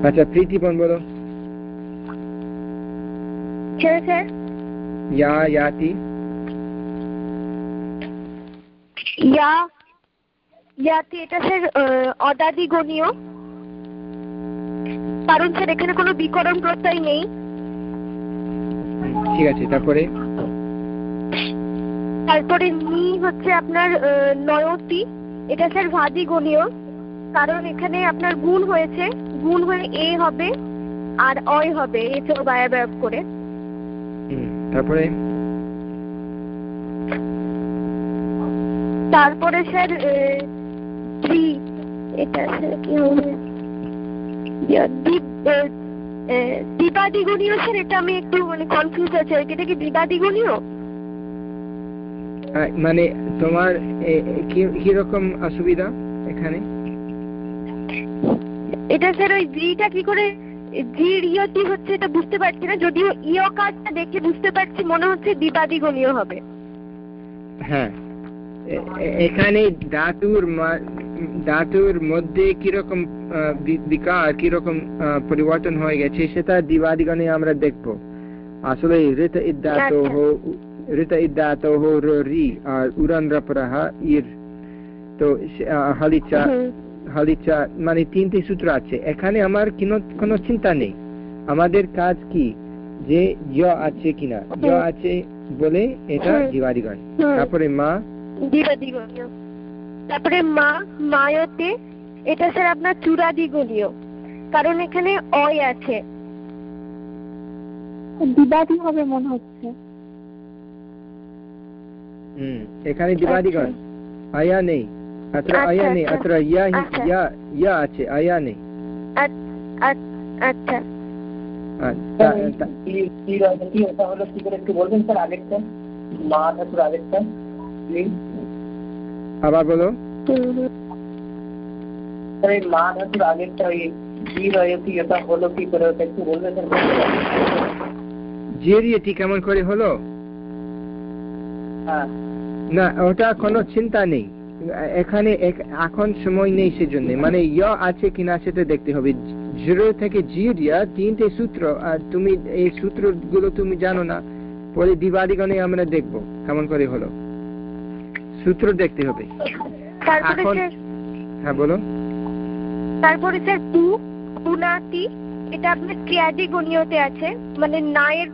আচ্ছা প্রীতি বোন বলো। Sir sir? ইয়া ইয়াতি। ইয়া ইয়াতে এটা স্যার আহ, অদাদি গণীয় কারণ স্যার এখানে কোনো বিকরণ প্রত্যয় নেই। ঠিক আছে তারপরে? তারপরে নি হচ্ছে আপনার নয়তি। এটা স্যার ভাদি গণীয় কারণ এখানে আপনার গুণ হয়েছে। গুণ হয়ে এ হবে আর অয় হবে এছাড়াও বায়া ব্যয় করে। তারপরে? তারপরে স্যার এটা স্যার কি হবে? স্যার এটা আমি একটু মানে কনফিউজ আছে এটা কি দ্বিবাদিগণীয়? মানে তোমার কি- অসুবিধা এখানে? এটা স্যার ওই জিটা কি করে জির ইয়তি হচ্ছে এটা বুঝতে পারছি না যদিও ইয় কাজটা দেখে বুঝতে পারছি মনে হচ্ছে দ্বিবাদিগণীয় হবে। হ্যাঁ। এখানে ধাতুর ধাতুর মধ্যে কীরকম বিকার কীরকম পরিবর্তন হয়ে গেছে সেটা দিবাদিগণে আমরা দেখব। আসলে ঋত ইদ্দাত ঋত ইদ্দাত রি আর উড়ান ইর। তো সে- আহ, হালিচা হুম। মানে তিনটি সূত্র আছে। এখানে আমার কোনো চিন্তা নেই। আমাদের কাজ কি? যে য় আছে কিনা। য় আছে বলে এটা তারপরে মা দ্বিবাদিগণীয় তারপরে মা মায়তে এটা স্যার আপনার চূড়াদিগণীয় কারণ এখানে অয় আছে দ্বিবাদী হবে মনে হচ্ছে হুম এখানে দিবাদিগণ আয়া নেই अत्र আচ্ছা, আয়া নেই আচ্ছা। अत्र ইয়া হি- আচ্ছা। ইয়া ইয়া আছে আয়া নেই আচ- আচ- আচ্ছা আর তা- তা- কি কি রয়েছে কি ওটা হলো কি করে একটু বলবেন স্যার আগেরটা মা ঠাকুর আগেরটা প্লিজ আবার বলো। আগেরটা ওই হলো কি করে একটু কেমন করে হলো? হ্যাঁ। না ওটা কোনো চিন্তা নেই। এখানে এখন সময় নেই সেজন্য। মানে ইয় আছে কিনা সেটা দেখতে হবে। জিরো থেকে জিরিয়া তিনটে সূত্র আর তুমি এই সূত্রগুলো তুমি জানো না পরে দিবাদিগণে আমরা দেখব কেমন করে হলো। সূত্র দেখতে হবে। তারপরে এখন- স্যার হ্যাঁ বলো। তারপরে স্যার পু পুনাতি এটা আপনার ক্রিয়াদি গণীয়তে আছে। মানে নায়ের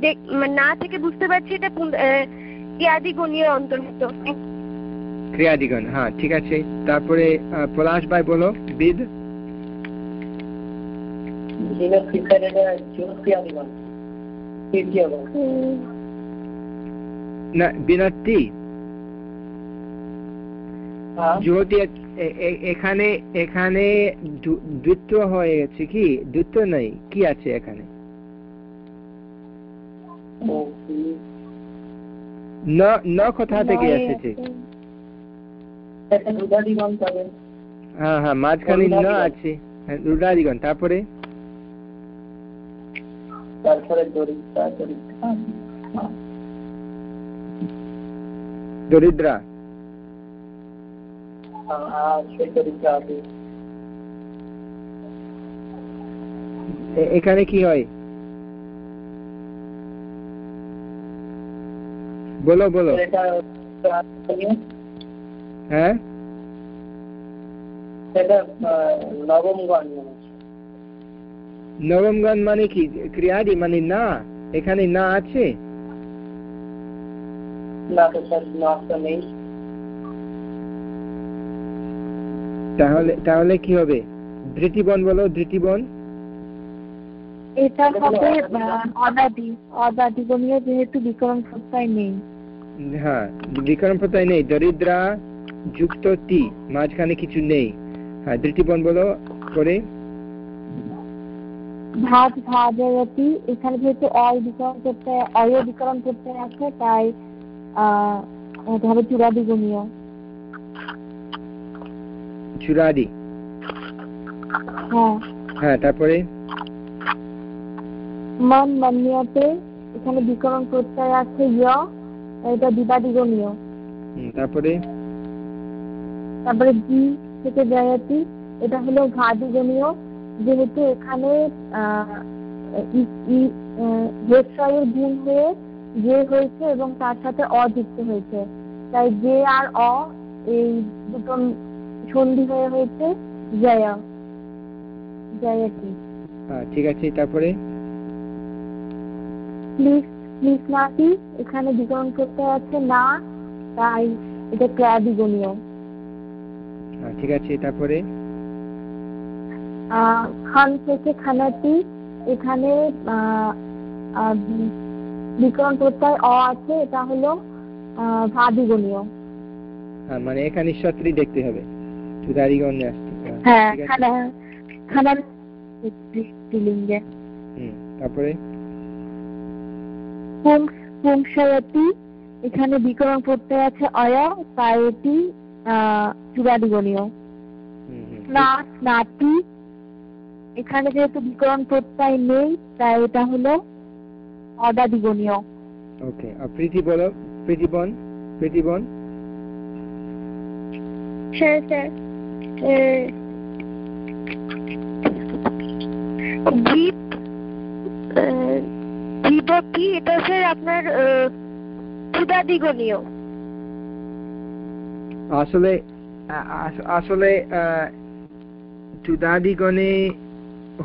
দেখ- মানে না থেকে বুঝতে পারছি এটা পুন- ক্রিয়াদি গণীয় অন্তর্ভুক্ত। ক্রিয়াদিগণ হ্যাঁ ঠিক আছে। তারপরে পলাশ ভাই বলো। বিদ? না বিনাতি এ- এ- এখানে এখানে দ্বিত্ব হয়ে গেছে কি? দ্বিত্ব নেই। কি আছে এখানে? ন কোথা থেকে এসেছে? হ্যাঁ হ্যাঁ মাঝখানে ন আছে। হ্যাঁ, তারপরে? তারপরে দরিদ্রা দরিদ্রা হ্যাঁ। দরিদ্রা আর সেই দরিদ্রা আছে এ- এখানে কি হয়? বলো বলো। হ্যাঁ। নবমগণ মানে কি? ক্রিয়াদি মানে না? এখানে না আছে? না, তো স্যার নাচটা নেই। তাহলে তাহলে কি হবে? ধৃতিবন বলো ধৃতিবন। এটা হবে অদাদি অদাদিগণীয় যেহেতু বিকরণ প্রত্যয় নেই। হ্যাঁ প্রত্যয় নেই। দরিদ্রা যুক্ত তি মাঝখানে কিছু নেই। হ্যাঁ ধৃতিবন বলো করে ভাত ভাজয়তি এখানে যেহেতু অয় বিকরণ করতে অয় বিকরণ করতে আছে তাই আহ এটা হবে চূড়াদিগণীয় চুরাদি। হ্যাঁ। হ্যাঁ তারপরে? মন মান্যতে এখানে বিকরণ প্রত্যয় আছে ইয় এটা দিবাদিগণীয় হুম, তারপরে? তারপরে জি থেকে জয়তি এটা হলো ঘাদিগণীয় যেহেতু এখানে হেস্বয়ের গুণ হয়ে যে হয়েছে এবং তার সাথে অ যুক্ত হয়েছে। তাই যে আর অ এই দুটো সন্ধি হয়ে হয়েছে। জয়া। জয়তি হ্যাঁ ঠিক আছে তারপরে? প্লিজ প্লিজ নাতি এখানে বিকরণ করতে আছে না। তাই এটা হ্যাঁ ঠিক আছে তারপরে? খান থেকে খানাতি এখানে বিকরণ প্রত্যয় অ আছে এটা হলো হ্যাঁ মানে এখানে সত্রী দেখতে হবে। হ্যাঁ, হ্যাঁ খানা স্ত্রীলিঙ্গে হুম, তারপরে? পুংস পুংসয়তি এখানে বিকরণ প্রত্যয় আছে অয় তাই এটি চূড়াদিগণীয় স্নাতি এখানে যেহেতু বিকরণ প্রত্যয় নেই তাই এটা হলো অদাদিগণীয়। ওকে আর প্রীতি বলো প্রীতিবন প্রীতিবন স্যার স্যার। জীব জীবটি এটা স্যার আপনার ক্ষুদাদিগণীয় আসলে আসলে আহ, চুদাদিগণে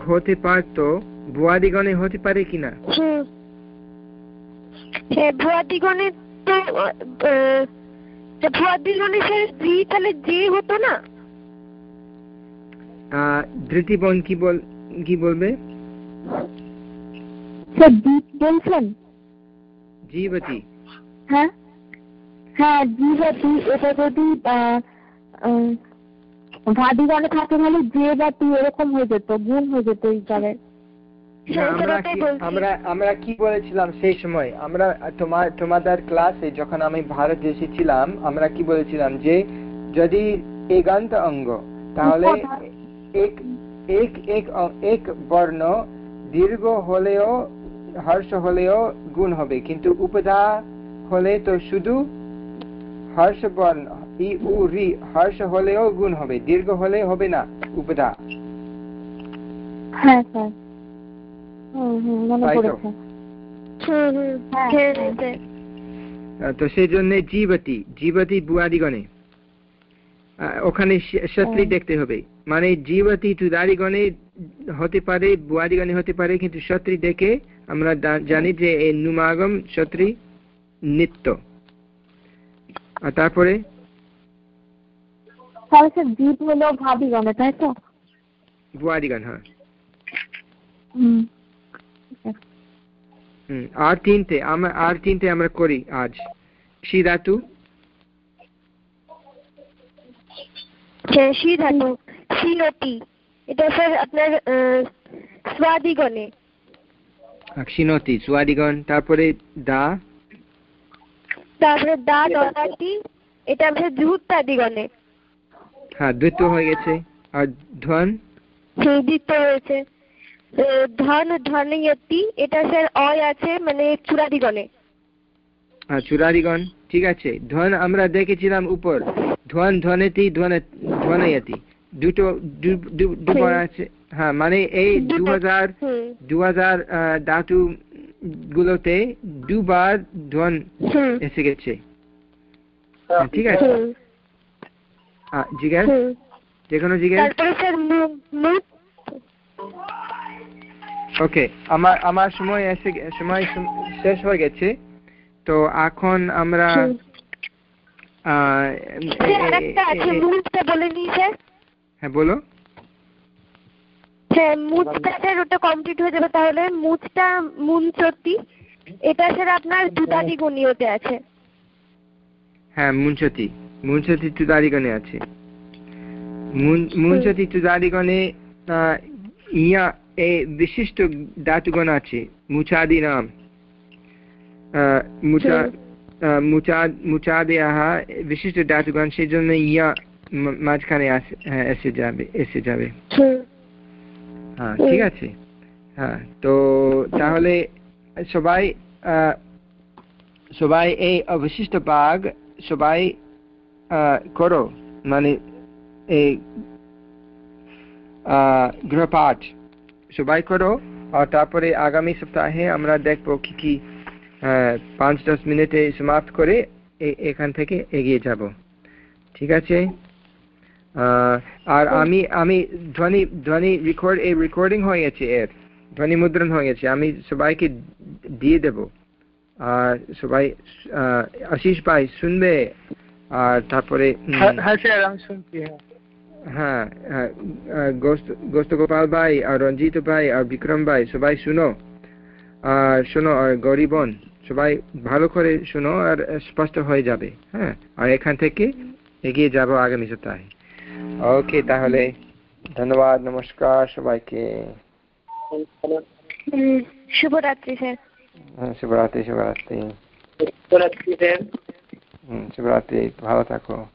হতে পারতো ভুয়াদিগণে হতে পারে কিনা? হ্যাঁ ভুয়াদিগণে তা ভুয়াদিগণে স্যার জি তাহলে যে হতো না? ধৃতিবন কি বল কি বলবে? জীবতী হ্যাঁ? হ্যাঁ জীবতী এটা যদি ভাদিগণে থাকে তাহলে যে বা তি এরকম হয়ে যেত গুণ হয়ে যেত আমরা কি- আমরা আমরা কি বলেছিলাম সেই সময়? আমরা তোমার তোমাদের ক্লাসে যখন আমি ভারত এসেছিলাম আমরা কি বলেছিলাম যে যদি এগান্ত অঙ্গ তাহলে এক এক এক এক বর্ণ দীর্ঘ হলেও হর্ষ হলেও গুণ হবে। কিন্তু উপধা হলে তো শুধু হর্ষ বর্ণ ই উ রি হর্ষ হলেও গুণ হবে। দীর্ঘ হলে হবে না উপধা হ্যাঁ স্যার। তো? সেই জন্য জীবতী জীবতী বুয়াদিগণে ওখানে স- দেখতে হবে। মানে জীবতী তুদারিগণে হতে পারে বুয়াদিগণে হতে পারে কিন্তু সত্রী দেখে আমরা জানি যে এই নুমাগম সত্রী নিত্য। আর তারপরে? হলো তাই তো? হ্যাঁ। আর তিনটে আমরা আর তিনটে আমরা করি আজ। শিরাতু হ্যাঁ শি ধাতু। শিনতি এটা স্যার আপনার স্বাদিগণে শিনতি সুয়াদিগণ তারপরে দা তারপরে দা দদাতি এটা আপনার দ্রুতাদিগণে হ্যাঁ দ্বিতীয় হয়ে গেছে আর ধন রয়েছে আহ, ধন ধনয়তি এটা স্যার অয় আছে মানে চূড়াদিগণে হ্যাঁ চুরারিগণ ঠিক আছে ধন আমরা দেখেছিলাম উপর ধন ধনেতি ধন ধনয়তি দুটো দুবার আছে। হ্যাঁ মানে এই দু হাজার দু হাজার ধাতু গুলোতে দুবার ধ্বন এসে গেছে। হ্যাঁ, ঠিক আছে। জিজ্ঞেস? যে কোনো জিজ্ঞেস? ওকে আমার আমার সময় এসে সময় শেষ হয়ে গেছে। তো এখন আমরা আহ, বলে হ্যাঁ বলো। হ্যাঁ ওটা কমপ্লিট হয়ে যাবে তাহলে এটা স্যার আপনার দুদারি গণীয়তে আছে। হ্যাঁ মুনসতি মুনসতি তুদারিগণে আছে। মুন- মুনসতি তুদারিগণে আহ, ইয়া এই বিশিষ্ট ধাতুগণ আছে মুচাদি নাম। মুচা মুচা- মুচাদেয়াহ বিশিষ্ট ধাতুগণ সেই জন্য ইয়া মাঝখানে হ্যাঁ, এসে যাবে এসে যাবে। হ্যাঁ। ঠিক আছে। হ্যাঁ তো তাহলে সবাই সবাই এই অবশিষ্ট ভাগ সবাই করো মানে এই আহ, গৃহপাঠ সবাই করো আর তারপরে আগামী সপ্তাহে আমরা দেখব কি কি পাঁচ দশ মিনিটে সমাপ্ত করে এখান থেকে এগিয়ে যাব। ঠিক আছে? আর আমি আমি ধ্বনি ধ্বনি রেকর্ড এই রেকর্ডিং হয়ে গেছে এর ধ্বনি মুদ্রণ হয়ে গেছে। আমি সবাইকে দিয়ে দেব। আর সবাই আশিস ভাই শুনবে আর তারপরে হ্যাঁ হ্যাঁ হ্যাঁ। হ্যাঁ গোস্ত গোপাল ভাই আর রঞ্জিত ভাই আর বিক্রম ভাই সবাই শুনো। আর শোনো আর গরিবন সবাই ভালো করে শুনো আর স্পষ্ট হয়ে যাবে হ্যাঁ। আর এখান থেকে এগিয়ে যাব আগামী সপ্তাহে। ওকে তাহলে ধন্যবাদ নমস্কার সবাইকে। শুভরাত্রি স্যার। হ্যাঁ, শুভরাত্রি শুভরাত্রি। শুভরাত্রি স্যার। হুম, শুভরাত্রি ভালো থাকো।